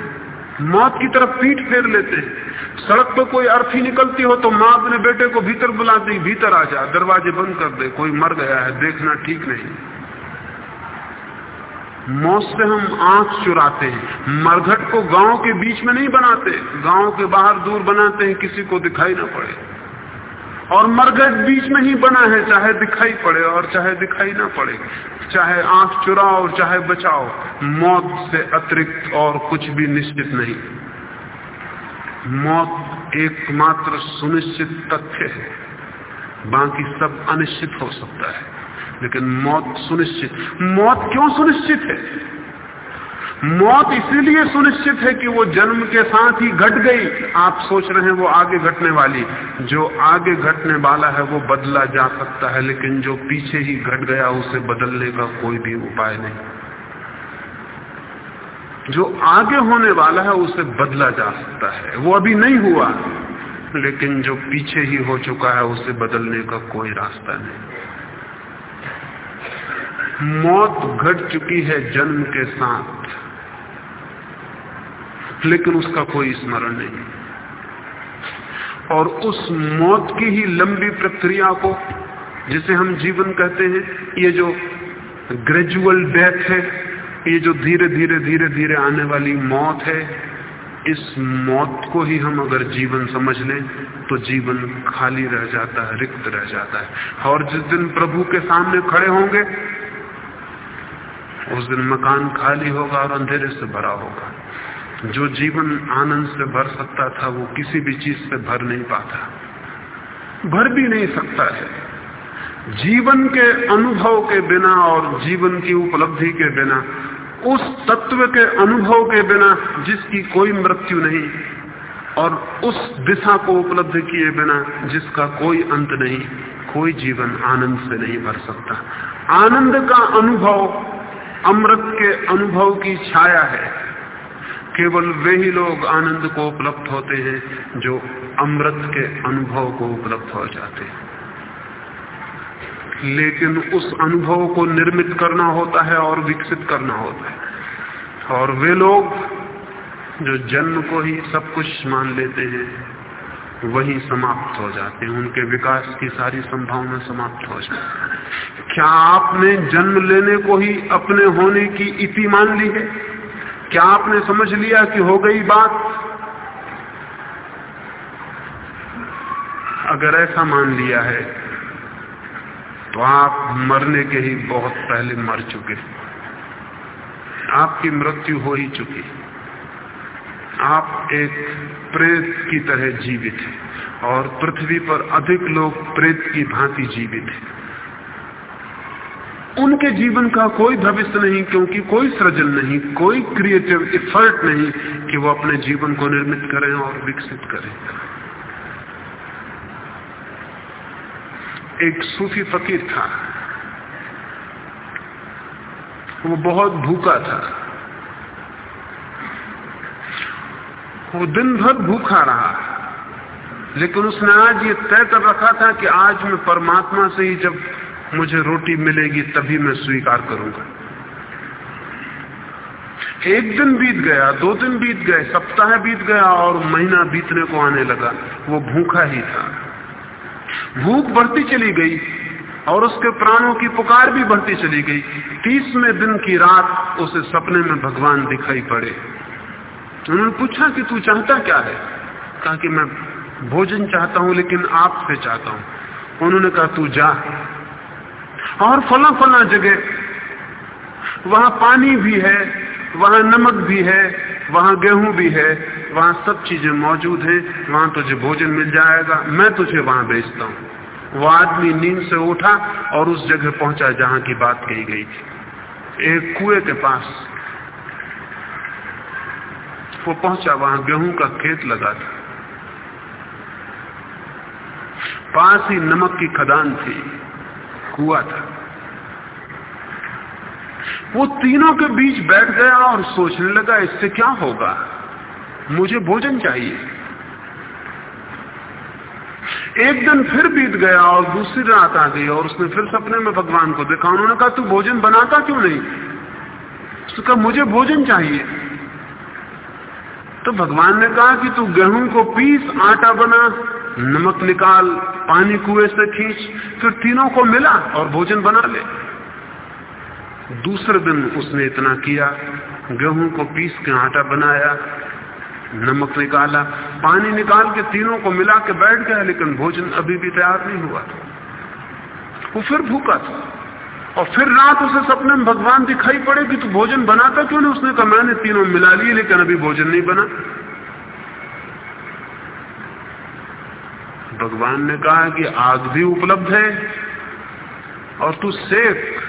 मौत की तरफ़ पीठ फेर लेते हैं। सड़क पर कोई अर्थी निकलती हो तो माँ अपने बेटे को भीतर बुलाती, भीतर आ जा, दरवाजे बंद कर दे, कोई मर गया है, देखना ठीक नहीं। मौत से हम आँख चुराते हैं। मरघट को गाँव के बीच में नहीं बनाते। गाँव के बाहर दूर बनाते हैं, किसी को दिखाई ना पड़े। और मरघट बीच में ही बना है, चाहे दिखाई पड़े और चाहे दिखाई ना पड़े। चाहे आँख चुराओ और चाहे बचाओ, मौत से अतिरिक्त और कुछ भी निश्चित नहीं। मौत एकमात्र सुनिश्चित तथ्य है। बाकी सब अनिश्चित हो सकता है। लेकिन मौत सुनिश्चित, मौत क्यों सुनिश्चित है? मौत इसीलिए सुनिश्चित है कि वो जन्म के साथ ही घट गई। आप सोच रहे हैं वो आगे घटने वाली। जो आगे घटने वाला है वो बदला जा सकता है, लेकिन जो पीछे ही घट गया उसे बदलने का कोई भी उपाय नहीं। जो आगे होने वाला है उसे बदला जा सकता है। वो अभी नहीं हुआ, लेकिन जो पीछे ही हो चुका है उसे बदलने का कोई रास्ता नहीं। मौत घट चुकी है जन्म के साथ। लेकिन उसका कोई स्मरण नहीं। और उस मौत की ही लंबी प्रक्रिया को, जिसे हम जीवन कहते हैं, ये जो ग्रेजुअल डेथ है, ये जो धीरे धीरे धीरे धीरे आने वाली मौत है, इस मौत को ही हम अगर जीवन समझ लें तो जीवन खाली रह जाता है, रिक्त रह जाता है। और जिस दिन प्रभु के सामने खड़े होंगे उस दिन मकान खाली होगा और अंधेरे से भरा होगा। जो जीवन आनंद से भर सकता था, वो किसी भी चीज़ से भर नहीं पाता। भर भी नहीं सकता है। जीवन के अनुभव के बिना और जीवन की उपलब्धि के बिना, उस तत्व के अनुभव के बिना जिसकी कोई मृत्यु नहीं, और उस दिशा को उपलब्ध किए बिना जिसका कोई अंत नहीं, कोई जीवन आनंद से नहीं भर सकता। आनंद का अनुभव अमृत के अनुभव की छाया है। केवल वे ही लोग आनंद को उपलब्ध होते हैं जो अमृत के अनुभव को उपलब्ध हो जाते हैं। लेकिन उस अनुभव को निर्मित करना होता है और विकसित करना होता है। और वे लोग जो जन्म को ही सब कुछ मान लेते हैं वही समाप्त हो जाते हैं, उनके विकास की सारी संभावना समाप्त हो जाती है। क्या आपने जन्म लेने को ही अपने होने की इति मान ली है? क्या आपने समझ लिया कि हो गई बात? अगर ऐसा मान लिया है तो आप मरने के ही बहुत पहले मर चुके आपकी मृत्यु हो ही चुकी आप एक प्रेत की तरह जीवित हैं और पृथ्वी पर अधिक लोग प्रेत की भांति जीवित हैं। उनके जीवन का कोई भविष्य नहीं, क्योंकि कोई सृजन नहीं, कोई क्रिएटिव इफर्ट नहीं कि वो अपने जीवन को निर्मित करें और विकसित करें। एक सूफी फकीर था। वो बहुत भूखा था। वो दिन भर भूखा रहा। लेकिन उसने आज ये तय कर रखा था कि आज मैं परमात्मा से ही जब मुझे रोटी मिलेगी तभी मैं स्वीकार करूँगा। एक दिन बीत गया, दो दिन बीत गए, सप्ताह बीत गया और महीना बीतने को आने लगा। वो भूखा ही था। भूख बढ़ती चली गई और उसके प्राणों की पुकार भी बढ़ती चली गई। तीसवें दिन की रात उसे सपने में भगवान दिखाई पड़े। उन्होंने पूछा कि तू चाहता क्या है? कहा कि मैं भोजन चाहता हूँ, लेकिन आपसे चाहता हूँ। उन्होंने कहा, तू जा। और फला फला जगह। वहाँ पानी भी है, वहाँ नमक भी है, वहाँ गेहूँ भी है, वहाँ सब चीज़ें मौजूद हैं। वहाँ तुझे भोजन मिल जाएगा, मैं तुझे वहाँ भेजता हूँ। वो आदमी नींद से उठा और उस जगह पहुँचा जहाँ की बात कही गई थी। एक कुएँ के पास वो पहुँचा, वहाँ गेहूँ का खेत लगा था। पास ही नमक की खदान थी, कुआ था। वो तीनों के बीच बैठ गया और सोचने लगा, इससे क्या होगा? मुझे भोजन चाहिए। एक दिन फिर बीत गया और दूसरी रात आ गई और उसने फिर सपने में भगवान को देखा। उन्होंने कहा, तू भोजन बनाता क्यों नहीं? उसने कहा, मुझे भोजन चाहिए। तो भगवान ने कहा कि तू गेहूँ को पीस, आटा बना, नमक निकाल, पानी कुएँ से खींच, फिर तीनों को मिला और भोजन बना ले। दूसरे दिन उसने इतना किया, गेहूँ को पीस के आटा बनाया, नमक निकाला, पानी निकाल के तीनों को मिला के बैठ गया, लेकिन भोजन अभी भी तैयार नहीं हुआ। वो फिर भूखा था। और फिर रात उसे सपने में भगवान दिखाई पड़े कि तू भोजन बनाता, क्यों नहीं उसने कहा, मैंने तीनों मिला लिए, लेकिन अभी भोजन नहीं बना। भगवान ने कहा कि आग भी उपलब्ध है और तू सेक,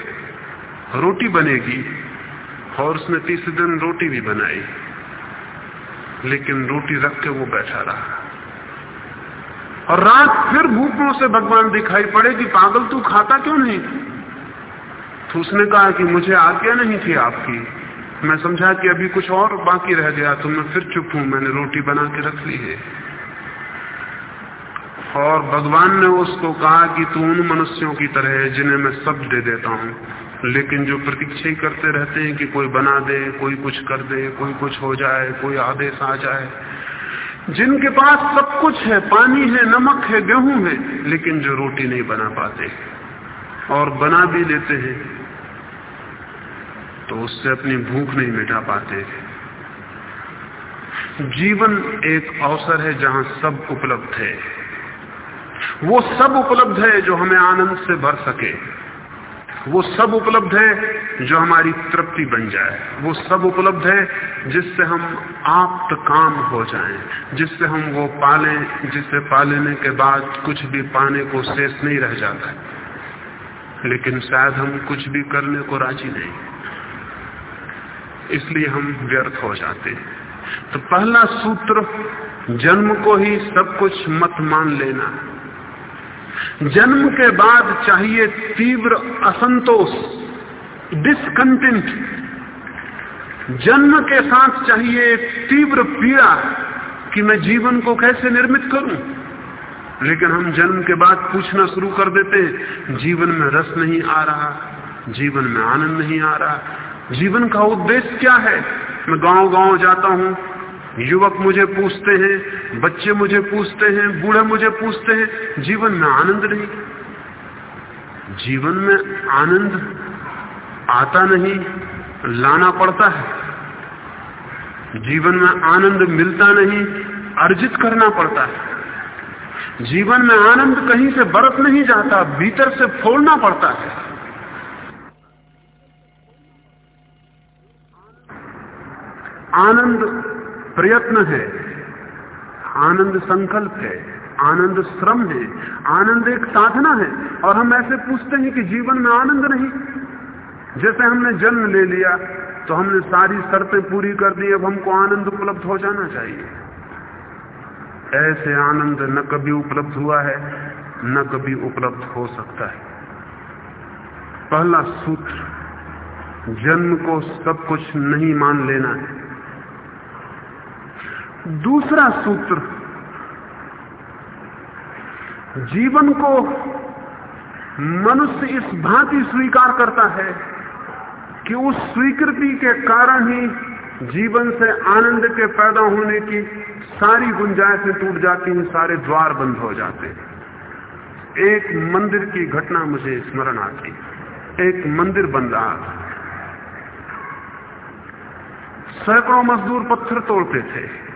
रोटी बनेगी, और उसने तीसरे दिन रोटी भी बनाई। लेकिन रोटी रख के वो बैठा रहा। और रात फिर भूखों से भगवान दिखाई पड़े कि पागल तू खाता क्यों नहीं? उसने कहा कि मुझे आज्ञा नहीं थी आपकी। मैं समझा कि अभी कुछ और बाकी रह गया तो मैं फिर चुप हूँ। मैंने रोटी बना के रख ली है। और भगवान ने उसको कहा कि तू उन मनुष्यों की तरह है जिन्हें मैं सब दे देता हूँ। लेकिन जो प्रतीक्षा ही करते रहते हैं कि कोई बना दे, कोई कुछ कर दे, कोई कुछ हो जाए, कोई आदेश आ जाए। जिनके पास सब कुछ है, पानी है, नमक है, गेहूँ है, लेकिन जो रोटी नहीं बना पाते। और बना भी लेते हैं। तो उससे अपनी भूख नहीं मिटा पाते। जीवन एक अवसर है जहाँ सब उपलब्ध है। वो सब उपलब्ध है जो हमें आनंद से भर सके। वो सब उपलब्ध है जो हमारी तृप्ति बन जाए। वो सब उपलब्ध है जिससे हम आप काम हो जाएँ, जिससे हम वो पालें जिससे पालने के बाद कुछ भी पाने को शेष नहीं रह जाता। लेकिन शायद हम कुछ भी करने को राज़ी नहीं। इसलिए हम व्यर्थ हो जाते हैं। तो पहला सूत्र, जन्म को ही सब कुछ मत मान लेना। जन्म के बाद चाहिए तीव्र असंतोष डिसकंटेंट जन्म के साथ चाहिए तीव्र पीड़ा कि मैं जीवन को कैसे निर्मित करूँ। लेकिन हम जन्म के बाद पूछना शुरू कर देते हैं, जीवन में रस नहीं आ रहा, जीवन में आनंद नहीं आ रहा जीवन का उद्देश्य क्या है? मैं गाँव गाँव जाता हूँ। युवक मुझे पूछते हैं, बच्चे मुझे पूछते हैं, बूढ़े मुझे पूछते हैं, जीवन में आनंद नहीं। जीवन में आनंद आता नहीं, लाना पड़ता है। जीवन में आनंद मिलता नहीं, अर्जित करना पड़ता है। जीवन में आनंद कहीं से बरत नहीं जाता, भीतर से फोड़ना पड़ता है। आनंद प्रयत्न है। आनंद संकल्प है, आनंद श्रम है, आनंद एक साधना है। और हम ऐसे पूछते हैं कि जीवन में आनंद नहीं। जैसे हमने जन्म ले लिया तो हमने सारी शर्तें पूरी कर दी, अब हमको आनंद उपलब्ध हो जाना चाहिए। ऐसे आनंद न कभी उपलब्ध हुआ है, न कभी उपलब्ध हो सकता है। पहला सूत्र, जन्म को सब कुछ नहीं मान लेना है। दूसरा सूत्र, जीवन को मनुष्य इस भांति स्वीकार करता है कि उस स्वीकृति के कारण ही जीवन से आनंद के पैदा होने की सारी गुंजाइशें टूट जाती हैं, सारे द्वार बंद हो जाते हैं। एक मंदिर की घटना मुझे स्मरण आती एक मंदिर बन रहा था। सैकड़ों मजदूर पत्थर तोड़ते थे।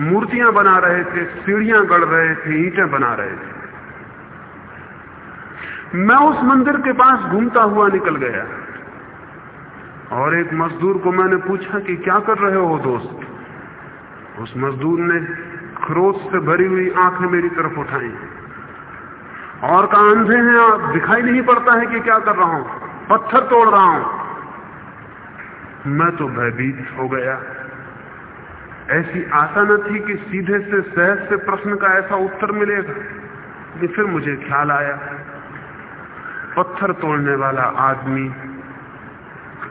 मूर्तियाँ बना रहे थे, सीढ़ियाँ गढ़ रहे थे, ईंटें बना रहे थे। मैं उस मंदिर के पास घूमता हुआ निकल गया। और एक मजदूर को मैंने पूछा कि क्या कर रहे हो दोस्त? उस मजदूर ने क्रोध से भरी हुई आँखें मेरी तरफ़ उठाई। और कहा अंधे हैं, आप दिखाई नहीं पड़ता है कि क्या कर रहा हूँ। पत्थर तोड़ रहा हूँ। मैं तो भयभीत हो गया। ऐसी आशा न थी कि सीधे से सहज से प्रश्न का ऐसा उत्तर मिलेगा। लेकिन फिर मुझे ख्याल आया, पत्थर तोड़ने वाला आदमी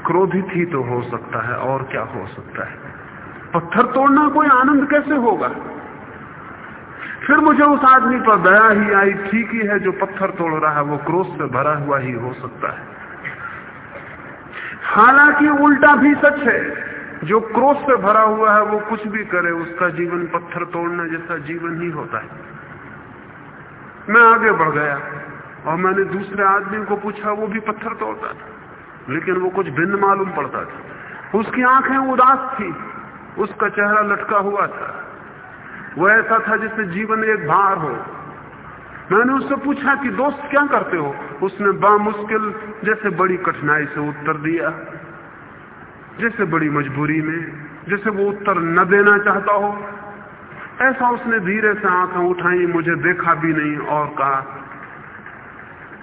क्रोधित ही तो हो सकता है, और क्या हो सकता है? पत्थर तोड़ना कोई आनंद कैसे होगा? फिर मुझे उस आदमी पर दया ही आई, ठीक ही है, जो पत्थर तोड़ रहा है, वो क्रोध से भरा हुआ ही हो सकता है। हालाँकि उल्टा भी सच है। जो क्रोध से भरा हुआ है, वो कुछ भी करे, उसका जीवन पत्थर तोड़ने जैसा जीवन ही होता है। मैं आगे बढ़ गया, और मैंने दूसरे आदमी को पूछा, वो भी पत्थर तोड़ता था, लेकिन वो कुछ भिन्न मालूम पड़ता था। उसकी आँखें उदास थी, उसका चेहरा लटका हुआ था। वो ऐसा था जिससे जीवन एक भार हो। मैंने उससे पूछा कि, दोस्त, क्या करते हो? उसने बामुश्किल जैसे बड़ी कठिनाई से उत्तर दिया जैसे बड़ी मजबूरी में, जैसे वो उत्तर न देना चाहता हो। ऐसा उसने धीरे से आँखें उठाई, मुझे देखा भी नहीं और कहा,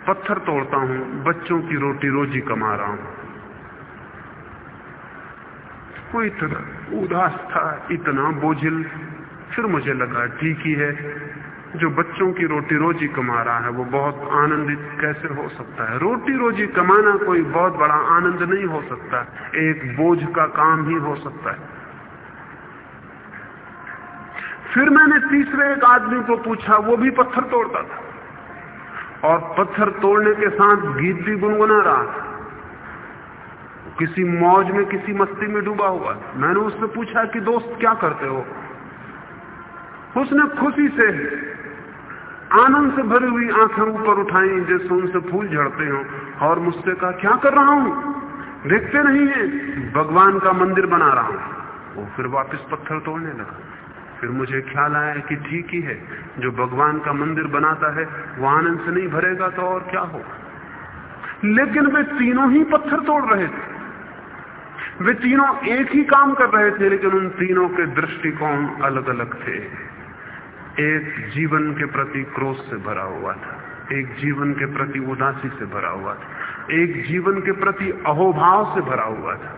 पत्थर तोड़ता हूँ, बच्चों की रोटी रोजी कमा रहा हूँ। इतना उदास था, इतना बोझिल, फिर मुझे लगा, ठीक ही है। जो बच्चों की रोटी रोजी कमा रहा है, वो बहुत आनंदित कैसे हो सकता है? रोटी रोजी कमाना कोई बहुत बड़ा आनंद नहीं हो सकता। एक बोझ का काम ही हो सकता है। फिर मैंने तीसरे एक आदमी को पूछा, वो भी पत्थर तोड़ता था। और पत्थर तोड़ने के साथ गीत भी गुनगुना रहा था। किसी मौज में किसी मस्ती में डूबा हुआ मैंने उससे पूछा कि, दोस्त, क्या करते हो? उसने खुशी से आनंद से भरी हुई आँखें ऊपर उठाई, जैसे उनसे फूल झड़ते हो, और मुझसे कहा, क्या कर रहा हूँ? देखते नहीं है। भगवान का मंदिर बना रहा हूँ। वो फिर वापस पत्थर तोड़ने लगा। फिर मुझे ख्याल आया कि ठीक ही है। जो भगवान का मंदिर बनाता है, वो आनंद से नहीं भरेगा तो और क्या होगा? लेकिन वे तीनों ही पत्थर तोड़ रहे थे। वे तीनों एक ही काम कर रहे थे, लेकिन उन तीनों के दृष्टिकोण अलग अलग थे। एक जीवन के प्रति क्रोध से भरा हुआ था, एक जीवन के प्रति उदासी से भरा हुआ था, एक जीवन के प्रति अहोभाव से भरा हुआ था।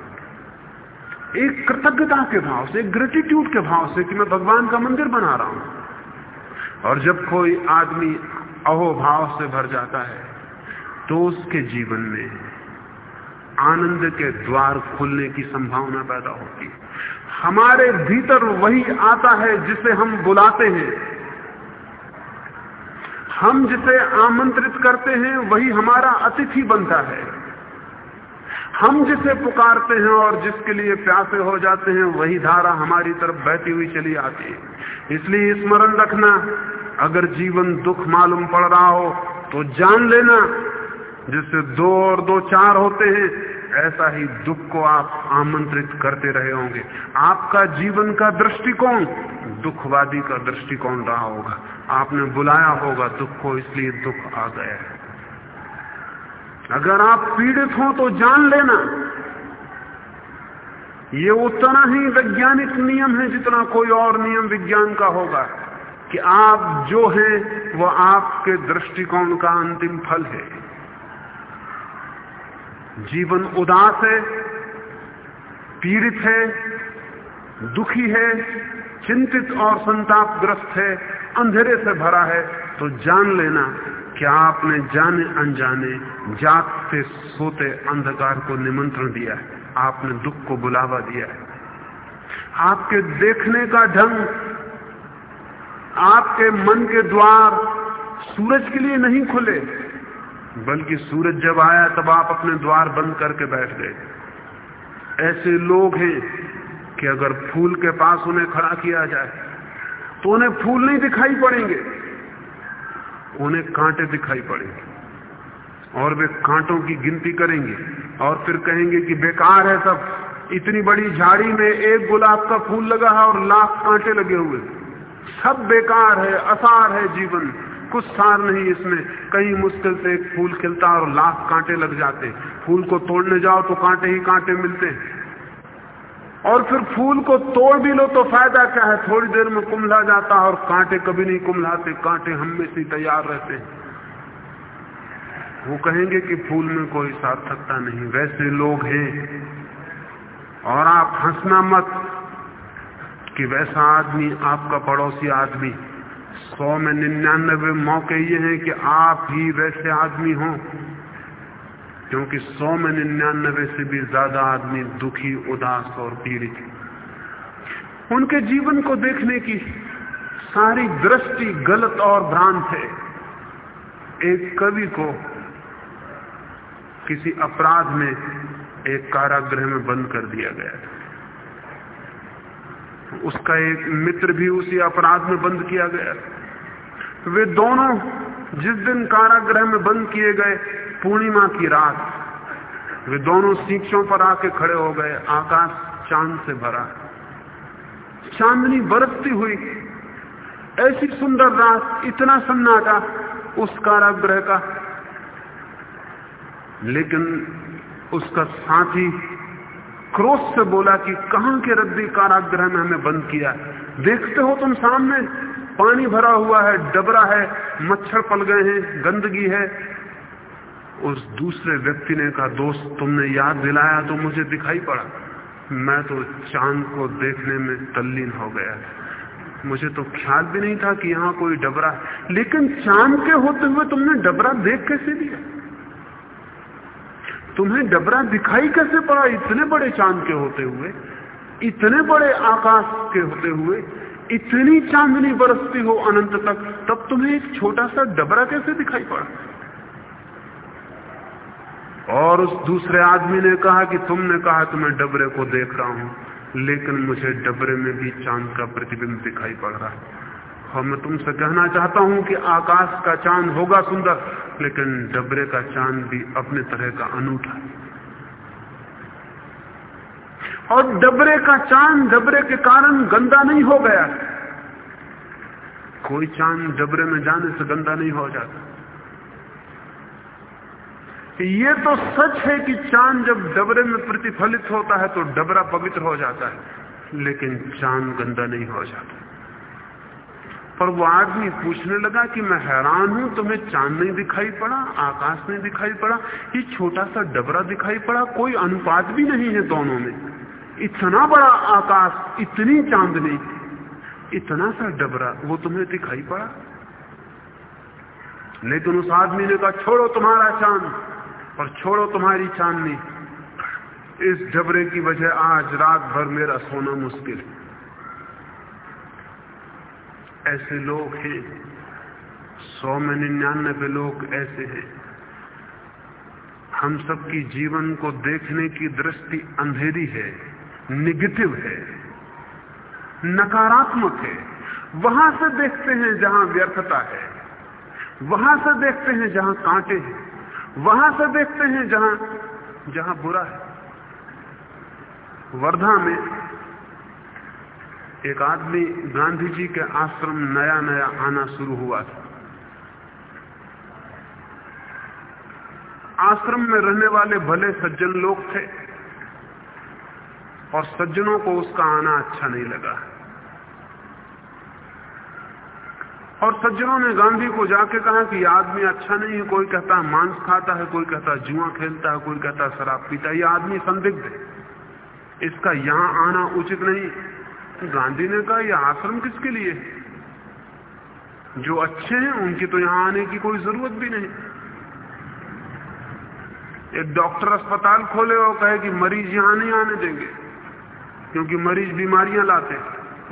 एक कृतज्ञता के भाव से, एक ग्रेटिट्यूड के भाव से कि मैं भगवान का मंदिर बना रहा हूँ। और जब कोई आदमी अहोभाव से भर जाता है तो उसके जीवन में आनंद के द्वार खुलने की संभावना पैदा होती है। हमारे भीतर वही आता है जिसे हम बुलाते हैं। हम जिसे आमंत्रित करते हैं, वही हमारा अतिथि बनता है। हम जिसे पुकारते हैं और जिसके लिए प्यासे हो जाते हैं, वही धारा हमारी तरफ़ बहती हुई चली आती है। इसलिए स्मरण रखना, अगर जीवन दुख मालूम पड़ रहा हो तो जान लेना जिससे दो और दो चार होते हैं, ऐसा ही दुख को आप आमंत्रित करते रहे होंगे। आपका जीवन का दृष्टिकोण, दुखवादी का दृष्टिकोण रहा होगा। आपने बुलाया होगा, दुख को, इसलिए दुख आ गया है। अगर आप पीड़ित हो तो जान लेना। ये उतना ही वैज्ञानिक नियम है जितना कोई और नियम विज्ञान का होगा, कि आप जो हैं, वो आपके दृष्टिकोण का अंतिम फल है। जीवन उदास है, पीड़ित है, दुखी है, चिंतित और संतापग्रस्त है, अंधेरे से भरा है तो जान लेना कि आपने जाने अनजाने जागते सोते अंधकार को निमंत्रण दिया है। आपने दुख को बुलावा दिया है। आपके देखने का ढंग, आपके मन के द्वार सूरज के लिए नहीं खुले। बल्कि सूरज जब आया तब आप अपने द्वार बंद करके बैठ गए। ऐसे लोग हैं कि अगर फूल के पास उन्हें खड़ा किया जाए तो उन्हें फूल नहीं दिखाई पड़ेंगे। उन्हें कांटे दिखाई पड़ेंगे। और वे कांटों की गिनती करेंगे और फिर कहेंगे कि बेकार है सब, इतनी बड़ी झाड़ी में एक गुलाब का फूल लगा है और लाख कांटे लगे हुए सब बेकार है, असार है जीवन। कुछ सार नहीं इसमें। कहीं मुश्किल से एक फूल खिलता और लाख कांटे लग जाते। फूल को तोड़ने जाओ तो कांटे ही कांटे मिलते। और फिर फूल को तोड़ भी लो तो फ़ायदा क्या है? थोड़ी देर में कुमला जाता और कांटे कभी नहीं कुमलाते। कांटे हमेशा तैयार रहते वो कहेंगे कि फूल में कोई सार्थकता नहीं। वैसे लोग हैं। और आप हंसना मत कि वैसा आदमी, आपका पड़ोसी आदमी सौ में निन्यानबे मौके ये हैं कि आप ही वैसे आदमी हो। क्योंकि सौ में निन्यानबे से भी ज़्यादा आदमी दुखी, उदास और पीड़ित उनके जीवन को देखने की सारी दृष्टि गलत और भ्रांत है। एक कवि को किसी अपराध में एक कारागृह में बंद कर दिया गया उसका एक मित्र भी उसी अपराध में बंद किया गया। वे दोनों जिस दिन कारागृह में बंद किए गए पूर्णिमा की रात, वे दोनों सीखों पर आके खड़े हो गए, आकाश चाँद से भरा। चांदनी बरसती हुई, ऐसी सुंदर रात, इतना सन्नाटा उस कारागृह का। लेकिन उसका साथी क्रोध से बोला कि कहाँ के रद्दी कारागृह में हमें बंद किया? देखते हो तुम सामने। पानी भरा हुआ है, डबरा है, मच्छर पल गए हैं, गंदगी है। उस दूसरे व्यक्ति ने कहा, दोस्त, तुमने याद दिलाया तो मुझे दिखाई पड़ा। मैं तो चाँद को देखने में तल्लीन हो गया। मुझे तो ख्याल भी नहीं था कि यहाँ कोई डबरा लेकिन चाँद के होते हुए तुमने डबरा देख कैसे दिया? तुम्हें डबरा दिखाई कैसे पड़ा? इतने बड़े चाँद के होते हुए, इतने बड़े आकाश के होते हुए, इतनी चांदनी बरसती हो अनंत तक, तब तुम्हें एक छोटा सा डबरा कैसे दिखाई पड़ा? और उस दूसरे आदमी ने कहा कि तुमने कहा तो मैं डबरे को देख रहा हूँ, लेकिन मुझे डबरे में भी चाँद का प्रतिबिंब दिखाई पड़ रहा है। और मैं तुमसे कहना चाहता हूँ कि आकाश का चाँद होगा सुंदर, लेकिन डबरे का चाँद भी अपने तरह का अनूठा और डबरे का चाँद डबरे के कारण गंदा नहीं हो गया। कोई चाँद डबरे में जाने से गंदा नहीं हो जाता। ये तो सच है कि चाँद जब डबरे में प्रतिफलित होता है तो डबरा पवित्र हो जाता है, लेकिन चाँद गंदा नहीं हो जाता। पर वो आदमी पूछने लगा कि मैं हैरान हूँ तुम्हें चाँद नहीं दिखाई पड़ा, आकाश नहीं दिखाई पड़ा, ये छोटा सा डबरा दिखाई पड़ा, कोई अनुपात भी नहीं है दोनों में। इतना बड़ा आकाश, इतनी चांदनी इतना सा डबरा, वो तुम्हें दिखाई पड़ा? लेकिन उस आदमी ने कहा, छोड़ो तुम्हारा चाँद और छोड़ो तुम्हारी चांदनी। इस डबरे की वजह आज रात भर मेरा सोना मुश्किल ऐसे लोग हैं। सौ में निन्यानबे लोग ऐसे हैं। हम सबकी जीवन को देखने की दृष्टि अंधेरी है, निगेटिव है, नकारात्मक है। वहाँ से देखते हैं जहाँ व्यर्थता है, वहाँ से देखते हैं जहाँ कांटे हैं, वहाँ से देखते हैं जहाँ जहाँ बुरा है। वर्धा में एक आदमी गांधी जी के आश्रम नया नया आना शुरू हुआ था। आश्रम में रहने वाले भले सज्जन लोग थे और सज्जनों को उसका आना अच्छा नहीं लगा। और सज्जनों ने गांधी को जाके कहा कि आदमी अच्छा नहीं है, कोई कहता है मांस खाता है, कोई कहता है जुआ खेलता है, कोई कहता है शराब पीता है यह आदमी संदिग्ध है। इसका यहाँ आना उचित नहीं। गांधी ने कहा यह आश्रम किसके लिए? जो अच्छे हैं, उनकी तो यहाँ आने की कोई ज़रूरत भी नहीं। एक डॉक्टर अस्पताल खोले और कहे कि मरीज़ यहाँ नहीं आने देंगे, क्योंकि मरीज़ बीमारियाँ लाते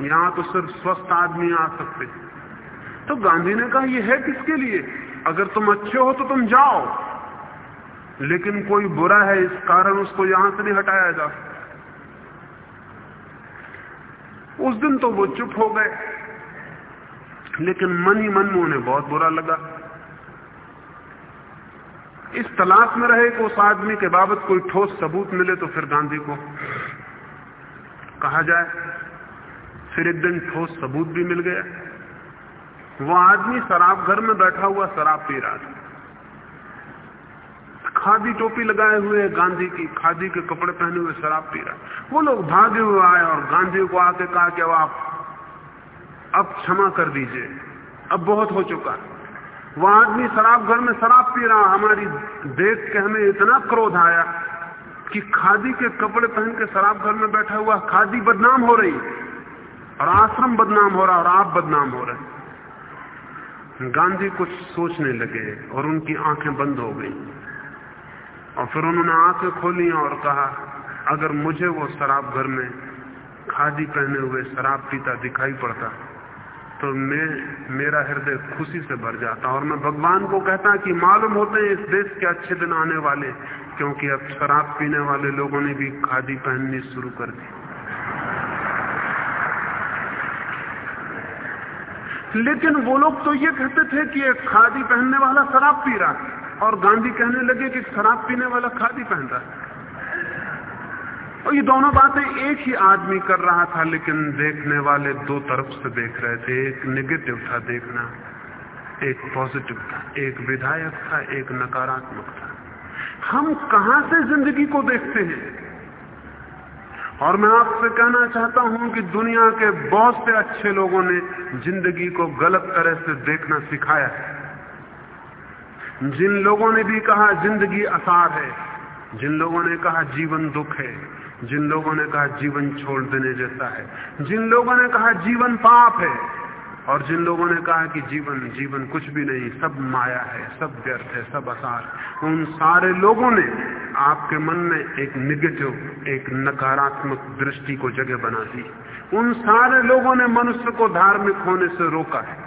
यहाँ तो सिर्फ़ स्वस्थ आदमी आ सकते तो गांधी ने कहा यह है किसके लिए? अगर तुम अच्छे हो तो तुम जाओ, लेकिन कोई बुरा है इस कारण उसको यहाँ से नहीं हटाया जा उस दिन तो वो चुप हो गए। लेकिन मन ही मन में उन्हें बहुत बुरा लगा। इस तलाश में रहे कि उस आदमी के बाबत कोई ठोस सबूत मिले तो फिर गांधी को कहा जाए, फिर एक दिन ठोस सबूत भी मिल गया। वो आदमी शराब घर में बैठा हुआ शराब पी रहा था। खादी टोपी लगाए हुए गांधी की खादी के कपड़े पहने हुए शराब पी रहा वो लोग भागे हुए आए और गांधी को आके कहा कि अब आप, अब क्षमा कर दीजिए। अब बहुत हो चुका वह आदमी शराब, घर में शराब पी रहा, हमारी देख के हमें इतना क्रोध आया कि खादी के कपड़े पहन के शराब घर में बैठा हुआ, खादी बदनाम हो रही, और आश्रम बदनाम हो रहा, और आप बदनाम हो रहे गांधी कुछ सोचने लगे और उनकी आँखें बंद हो गई। और फिर उन्होंने आँखें खोली और कहा, अगर मुझे वो शराब घर में खादी पहने हुए शराब पीता दिखाई पड़ता तो मैं, मेरा हृदय खुशी से भर जाता। और मैं भगवान को कहता कि मालूम होते हैं इस देश के अच्छे दिन आने वाले, क्योंकि अब शराब पीने वाले लोगों ने भी खादी पहननी शुरू कर दी। लेकिन वो लोग तो ये कहते थे कि एक खादी पहनने वाला शराब पी रहा है। और गांधी कहने लगे कि शराब पीने वाला खादी पहन रहा है। और ये दोनों बातें एक ही आदमी कर रहा था, लेकिन देखने वाले दो तरफ़ से देख रहे थे, एक निगेटिव था देखना, एक पॉजिटिव था, एक विधायक था, एक नकारात्मक था। हम कहाँ से ज़िंदगी को देखते हैं? और मैं आपसे कहना चाहता हूँ कि दुनिया के बहुत से अच्छे लोगों ने ज़िंदगी को गलत तरह से देखना सिखाया है। जिन लोगों ने भी कहा ज़िंदगी आसार है, जिन लोगों ने कहा जीवन दुख है, जिन लोगों ने कहा जीवन छोड़ देने जैसा है, जिन लोगों ने कहा जीवन पाप है, और जिन लोगों ने कहा कि जीवन जीवन कुछ भी नहीं, सब माया है, सब व्यर्थ है, सब आसार उन सारे लोगों ने आपके मन में एक निगेटिव, एक नकारात्मक दृष्टि को जगह बना दी। उन सारे लोगों ने मनुष्य को धार्मिक होने से रोका है।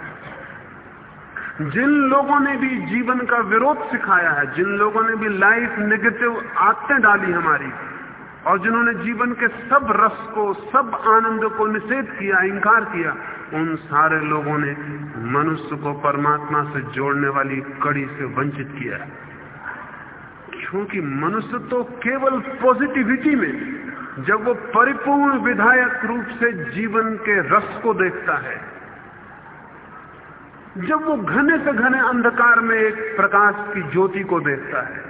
जिन लोगों ने भी जीवन का विरोध सिखाया है, जिन लोगों ने भी लाइफ नेगेटिव आदतें डाली हमारी, और जिन्होंने जीवन के सब रस को, सब आनंद को निषेध किया इंकार किया, उन सारे लोगों ने मनुष्य को परमात्मा से जोड़ने वाली कड़ी से वंचित किया क्योंकि मनुष्य तो केवल पॉजिटिविटी में जब वो परिपूर्ण विधायक रूप से जीवन के रस को देखता है जब वो घने से घने अंधकार में एक प्रकाश की ज्योति को देखता है,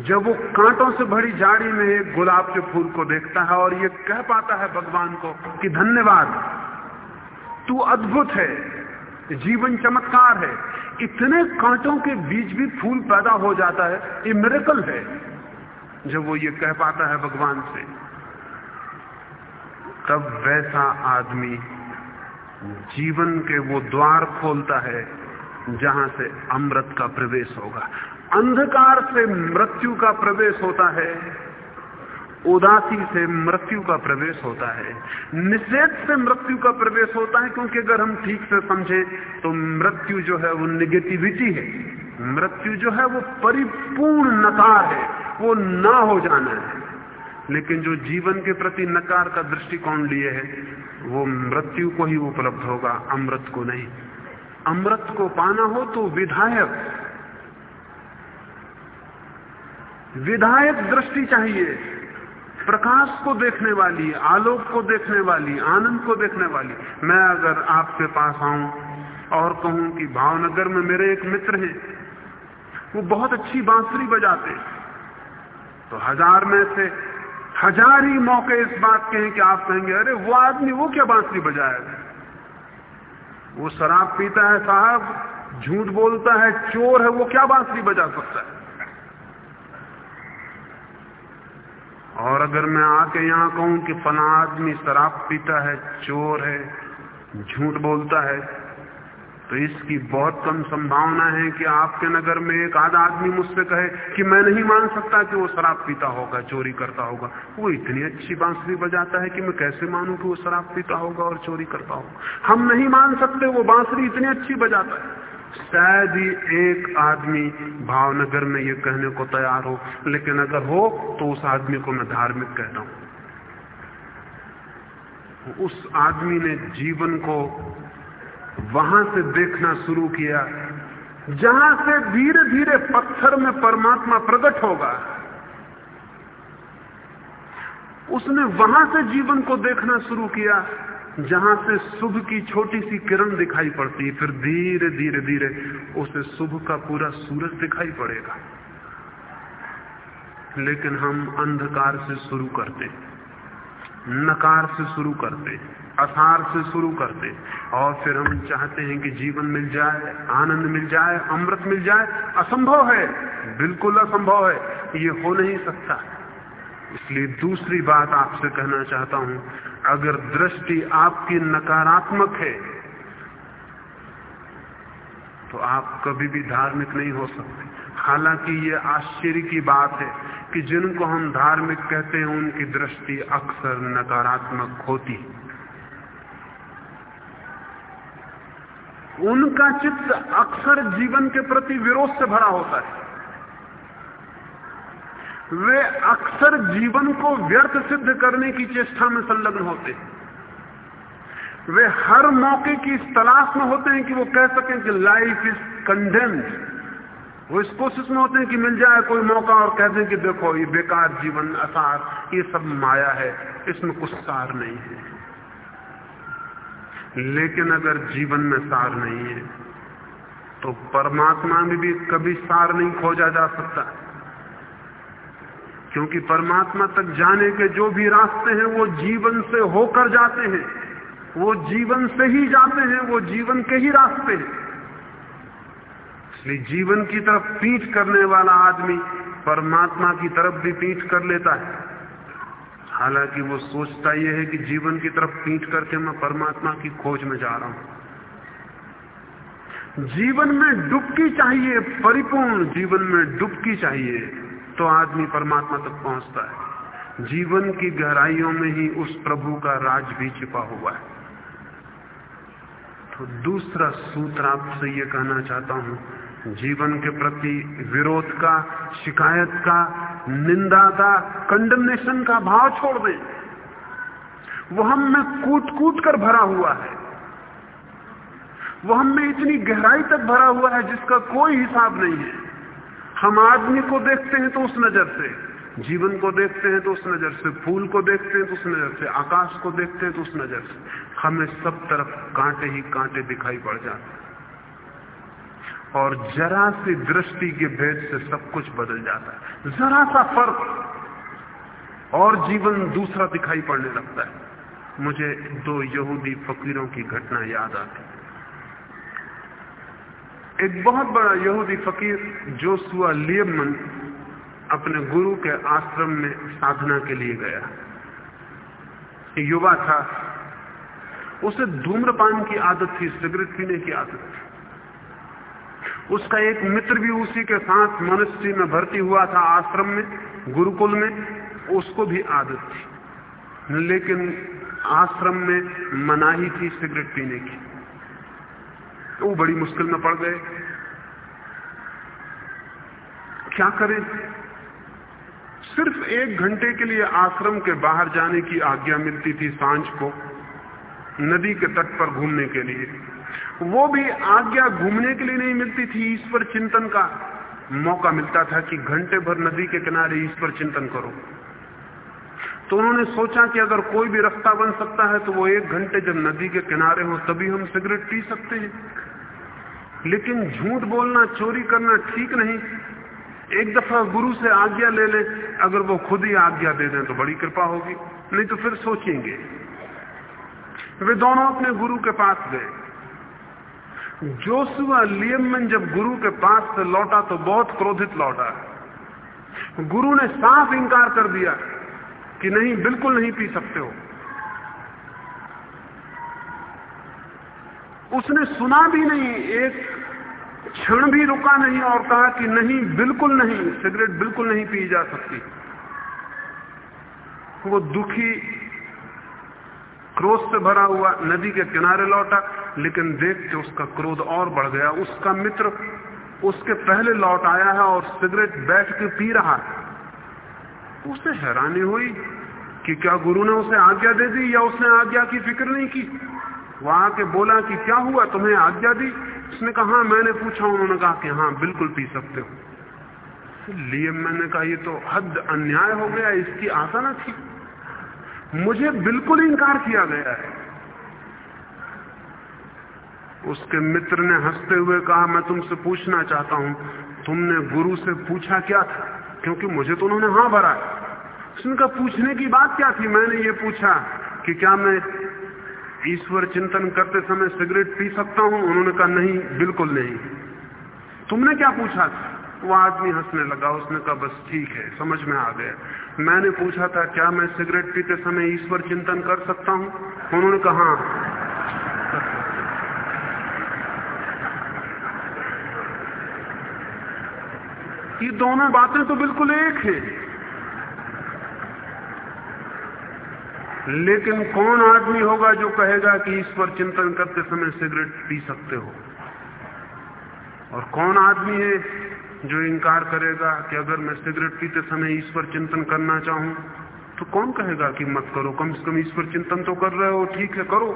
जब वो कांटों से भरी झाड़ी में एक गुलाब के फूल को देखता है और ये कह पाता है भगवान को कि धन्यवाद, तू अद्भुत है, जीवन चमत्कार है, इतने कांटों के बीच भी फूल पैदा हो जाता है, ये मेरेकल है। जब वो ये कह पाता है भगवान से, तब वैसा आदमी जीवन के वो द्वार खोलता है जहाँ से अमृत का प्रवेश होगा। अंधकार से मृत्यु का प्रवेश होता है। उदासी से मृत्यु का प्रवेश होता है। निषेध से मृत्यु का प्रवेश होता है, क्योंकि अगर हम ठीक से समझे तो मृत्यु जो है वो निगेटिविटी है। मृत्यु जो है वो परिपूर्ण नकार है, वो ना हो जाना है। लेकिन जो जीवन के प्रति नकार का दृष्टिकोण लिए है, वो मृत्यु को ही उपलब्ध होगा, अमृत को नहीं। अमृत को पाना हो तो विधायक। विधायक दृष्टि चाहिए। प्रकाश को देखने वाली, आलोक को देखने वाली, आनंद को देखने वाली। मैं अगर आपके पास आऊँ और कहूँ कि भावनगर में मेरे एक मित्र हैं, वो बहुत अच्छी बांसुरी बजाते तो हज़ार में से हज़ार ही मौके इस बात के हैं कि आप कहेंगे, अरे, वो आदमी, वो क्या बांसुरी बजाएगा वो शराब पीता है साहब, झूठ बोलता है, चोर है, वो क्या बांसुरी बजा सकता है? और अगर मैं आके यहाँ कहूँ कि फला आदमी शराब पीता है, चोर है, झूठ बोलता है तो इसकी बहुत कम संभावना है कि आपके नगर में एक आधा आदमी मुझसे कहे कि मैं नहीं मान सकता कि वो शराब पीता होगा, चोरी करता होगा। वो इतनी अच्छी बांसुरी बजाता है कि मैं कैसे मानूं कि वो शराब पीता होगा और चोरी करता होगा? हम नहीं मान सकते, वो बांसुरी इतनी अच्छी बजाता है। शायद ही एक आदमी भावनगर में ये कहने को तैयार हो, लेकिन अगर हो तो उस आदमी को मैं धार्मिक कहता हूँ। उस आदमी ने जीवन को वहाँ से देखना शुरू किया, जहाँ से धीरे धीरे पत्थर में परमात्मा प्रकट होगा, उसने वहाँ से जीवन को देखना शुरू किया, जहाँ से शुभ की छोटी सी किरण दिखाई पड़ती, फिर धीरे धीरे धीरे उसे शुभ का पूरा सूरज दिखाई पड़ेगा। लेकिन हम अंधकार से शुरू करते नकार से शुरू करते, असार से शुरू करते, और फिर हम चाहते हैं कि जीवन मिल जाए, आनंद मिल जाए, अमृत मिल जाए, असंभव है, बिल्कुल असंभव है, ये हो नहीं सकता। इसलिए दूसरी बात आपसे कहना चाहता हूँ, अगर दृष्टि आपकी नकारात्मक है तो आप कभी भी धार्मिक नहीं हो सकते। हालाँकि ये आश्चर्य की बात है कि जिनको हम धार्मिक कहते हैं, उनकी दृष्टि अक्सर नकारात्मक होती उनका चित्त अक्सर जीवन के प्रति विरोध से भरा होता है। वे अक्सर जीवन को व्यर्थ सिद्ध करने की चेष्टा में संलग्न होते हैं। वे हर मौके की इस तलाश में होते हैं कि वो कह सकें कि लाइफ इज़ कंडेम्ड वो इस कोशिश में होते हैं कि मिल जाए, कोई मौका और कहते हैं कि देखो, ये बेकार जीवन, असार, ये सब माया है, इसमें कुछ सार नहीं है। लेकिन अगर जीवन में सार नहीं है तो परमात्मा में भी कभी सार नहीं खोजा जा सकता। क्योंकि परमात्मा तक जाने के जो भी रास्ते हैं, वो जीवन से होकर जाते हैं। वो जीवन से ही जाते हैं, वो जीवन के ही रास्ते हैं। इसलिए जीवन की तरफ़ पीठ करने वाला आदमी परमात्मा की तरफ़ भी पीठ कर लेता है। हालाँकि वो सोचता यह है कि जीवन की तरफ़ पीट करके मैं परमात्मा की खोज में जा रहा हूँ। जीवन में डुबकी चाहिए, परिपूर्ण जीवन में डुबकी चाहिए तो आदमी परमात्मा तक पहुँचता है। जीवन की गहराइयों में ही उस प्रभु का राज भी छिपा हुआ है। तो दूसरा सूत्र आपसे ये कहना चाहता हूँ जीवन के प्रति विरोध का, शिकायत का, निंदा का कंडमनेशन का भाव छोड़ दें। वो हम में कूट कूट कर भरा हुआ है। वो हम में इतनी गहराई तक भरा हुआ है जिसका कोई हिसाब नहीं है। हम आदमी को देखते हैं तो उस नज़र से, जीवन को देखते हैं तो उस नज़र से, फूल को देखते हैं तो उस नज़र से, आकाश को देखते हैं तो उस नज़र से। हमें सब तरफ़ कांटे ही कांटे दिखाई पड़ जाते हैं। और जरा सी दृष्टि के भेद से सब कुछ बदल जाता है। जरा सा फ़र्क और जीवन दूसरा दिखाई पड़ने लगता है। मुझे दो यहूदी फकीरों की घटना याद आती एक बहुत बड़ा यहूदी फकीर जोसुआ लियमन अपने गुरु के आश्रम में साधना के लिए गया। युवा था। उसे धूम्रपान की आदत थी, सिगरेट पीने की आदत थी। उसका एक मित्र भी उसी के साथ मनुष्य में भर्ती हुआ था आश्रम में, गुरुकुल में, उसको भी आदत थी। लेकिन आश्रम में मनाही थी, सिगरेट पीने की। वो बड़ी मुश्किल में पड़ गए। क्या करें? सिर्फ़ एक घंटे के लिए आश्रम के बाहर जाने की आज्ञा मिलती थी साँझ को, नदी के तट पर घूमने के लिए। वो भी आज्ञा घूमने के लिए नहीं मिलती थी ईश्वर चिंतन का। मौका मिलता था कि घंटे भर नदी के किनारे ईश्वर चिंतन करो। तो उन्होंने सोचा कि अगर कोई भी रास्ता बन सकता है तो वो एक घंटे जब नदी के किनारे हो तभी हम सिगरेट पी सकते हैं। लेकिन झूठ बोलना, चोरी करना ठीक नहीं। एक दफ़ा गुरु से आज्ञा ले ले, अगर वो खुद ही आज्ञा दे दें तो बड़ी कृपा होगी, नहीं तो फिर सोचेंगे। वे दोनों अपने गुरु के पास गए। जोसुआ लियमन जब गुरु के पास से लौटा तो बहुत क्रोधित लौटा। गुरु ने साफ़ इंकार कर दिया कि नहीं, बिल्कुल नहीं पी सकते हो। उसने सुना भी नहीं, एक क्षण भी रुका नहीं और कहा कि नहीं, बिल्कुल नहीं, सिगरेट बिल्कुल नहीं पी जा सकती। वो दुखी क्रोध से भरा हुआ नदी के किनारे लौटा। लेकिन देख के उसका क्रोध और बढ़ गया। उसका मित्र उसके पहले लौट आया है और सिगरेट बैठ के पी रहा है। उसे हैरानी हुई कि क्या गुरु ने उसे आज्ञा दे दी या उसने आज्ञा की फ़िक्र नहीं की? वहाँ के बोला कि क्या हुआ? तुम्हें आज्ञा दी? उसने कहा हाँ, मैंने पूछा। उन्होंने कहा कि हाँ बिल्कुल पी सकते हो। लिए मैंने कहा ये तो हद अन्याय हो गया इसकी आशा न थी। मुझे बिल्कुल इनकार किया गया है। उसके मित्र ने हँसते हुए कहा, मैं तुमसे पूछना चाहता हूँ, तुमने गुरु से पूछा क्या था? क्योंकि मुझे तो उन्होंने हाँ भरा उसने पूछने की बात क्या थी? मैंने ये पूछा कि क्या मैं ईश्वर चिंतन करते समय सिगरेट पी सकता हूँ? उन्होंने कहा, नहीं, बिल्कुल नहीं। तुमने क्या पूछा था? वो आदमी हंसने लगा। उसने कहा, बस ठीक है, समझ में आ गया। मैंने पूछा था, क्या मैं सिगरेट पीते समय ईश्वर चिंतन कर सकता हूँ? उन्होंने कहा हाँ। ये दोनों बातें तो बिल्कुल एक है। लेकिन कौन आदमी होगा जो कहेगा कि इस पर चिंतन करते समय सिगरेट पी सकते हो? और कौन आदमी है जो इनकार करेगा कि अगर मैं सिगरेट पीते समय ईश्वर चिंतन करना चाहूँ तो कौन कहेगा कि मत करो? कम से कम इस पर चिंतन तो कर रहे हो, ठीक है, करो।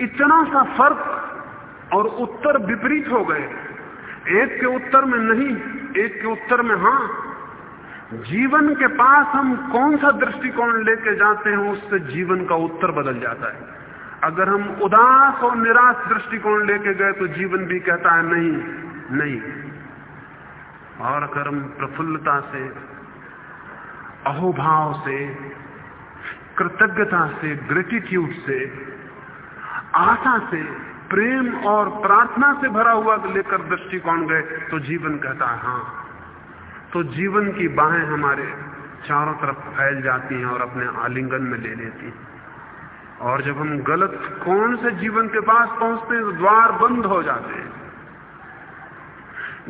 इतना सा फ़र्क और उत्तर विपरीत हो गए। एक के उत्तर में नहीं, एक के उत्तर में हाँ। जीवन के पास हम कौन सा दृष्टिकोण लेके जाते हैं, उससे जीवन का उत्तर बदल जाता है। अगर हम उदास और निराश दृष्टिकोण लेके गए तो जीवन भी कहता है, नहीं नहीं। और अगर हम प्रफुल्लता से, अहोभाव से, कृतज्ञता से ग्रेटिट्यूड से, आशा से प्रेम और प्रार्थना से भरा हुआ लेकर दृष्टिकोण गए तो जीवन कहता है हाँ। तो जीवन की बाहें हमारे चारों तरफ़ फैल जाती हैं और अपने आलिंगन में ले लेती हैं। और जब हम गलत कौन से जीवन के पास पहुँचते हैं तो द्वार बंद हो जाते हैं।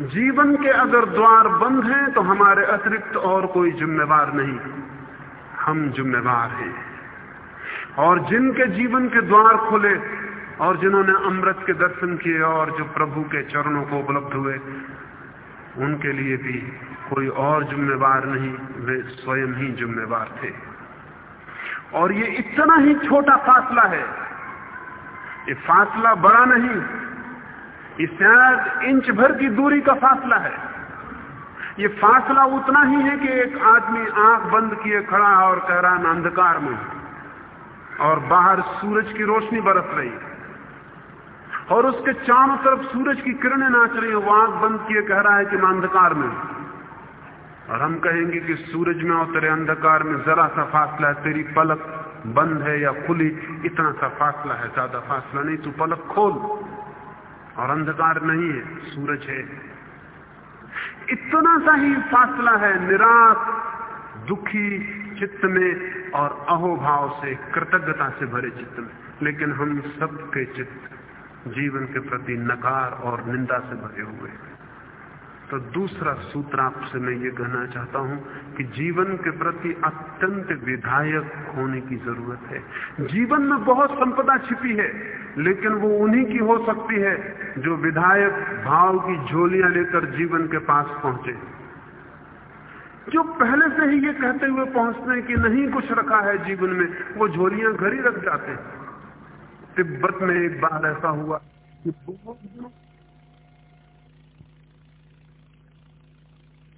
जीवन के अगर द्वार बंद हैं तो हमारे अतिरिक्त और कोई जिम्मेवार नहीं। हम जिम्मेवार हैं। और जिनके जीवन के द्वार खुले और जिन्होंने अमृत के दर्शन किए और जो प्रभु के चरणों को उपलब्ध हुए, उनके लिए भी कोई और जिम्मेवार नहीं, वे स्वयं ही जिम्मेवार थे। और ये इतना ही छोटा फासला है। ये फासला बड़ा नहीं, ये शायद इंच भर की दूरी का फासला है। ये फासला उतना ही है कि एक आदमी आँख बंद किए खड़ा और कह रहा अंधकार में और बाहर सूरज की रोशनी बरस रही है। और उसके चारों तरफ़ सूरज की किरणें नाच रही है वो आँख बंद किए कह रहा है कि मैं अंधकार में और हम कहेंगे कि सूरज में और तेरे अंधकार में जरा सा फासला है, तेरी पलक बंद है या खुली? इतना सा फासला है, ज़्यादा फासला नहीं, तू पलक खोल। और अंधकार नहीं है, सूरज है। इतना सा ही फासला है, निराश, दुखी चित्त में और अहोभाव से, कृतज्ञता से भरे चित्त में। लेकिन हम सबके चित्त जीवन के प्रति नकार और निंदा से भरे हुए तो दूसरा सूत्र आपसे मैं ये कहना चाहता हूँ कि जीवन के प्रति अत्यंत विधायक होने की ज़रूरत है। जीवन में बहुत संपदा छिपी है, लेकिन वो उन्हीं की हो सकती है जो विधायक भाव की झोलियाँ लेकर जीवन के पास पहुँचे। जो पहले से ही ये कहते हुए पहुँचते कि नहीं कुछ रखा है जीवन में, वो झोलियाँ घर ही रख जाते तिब्बत में एक बार ऐसा हुआ कि बहुत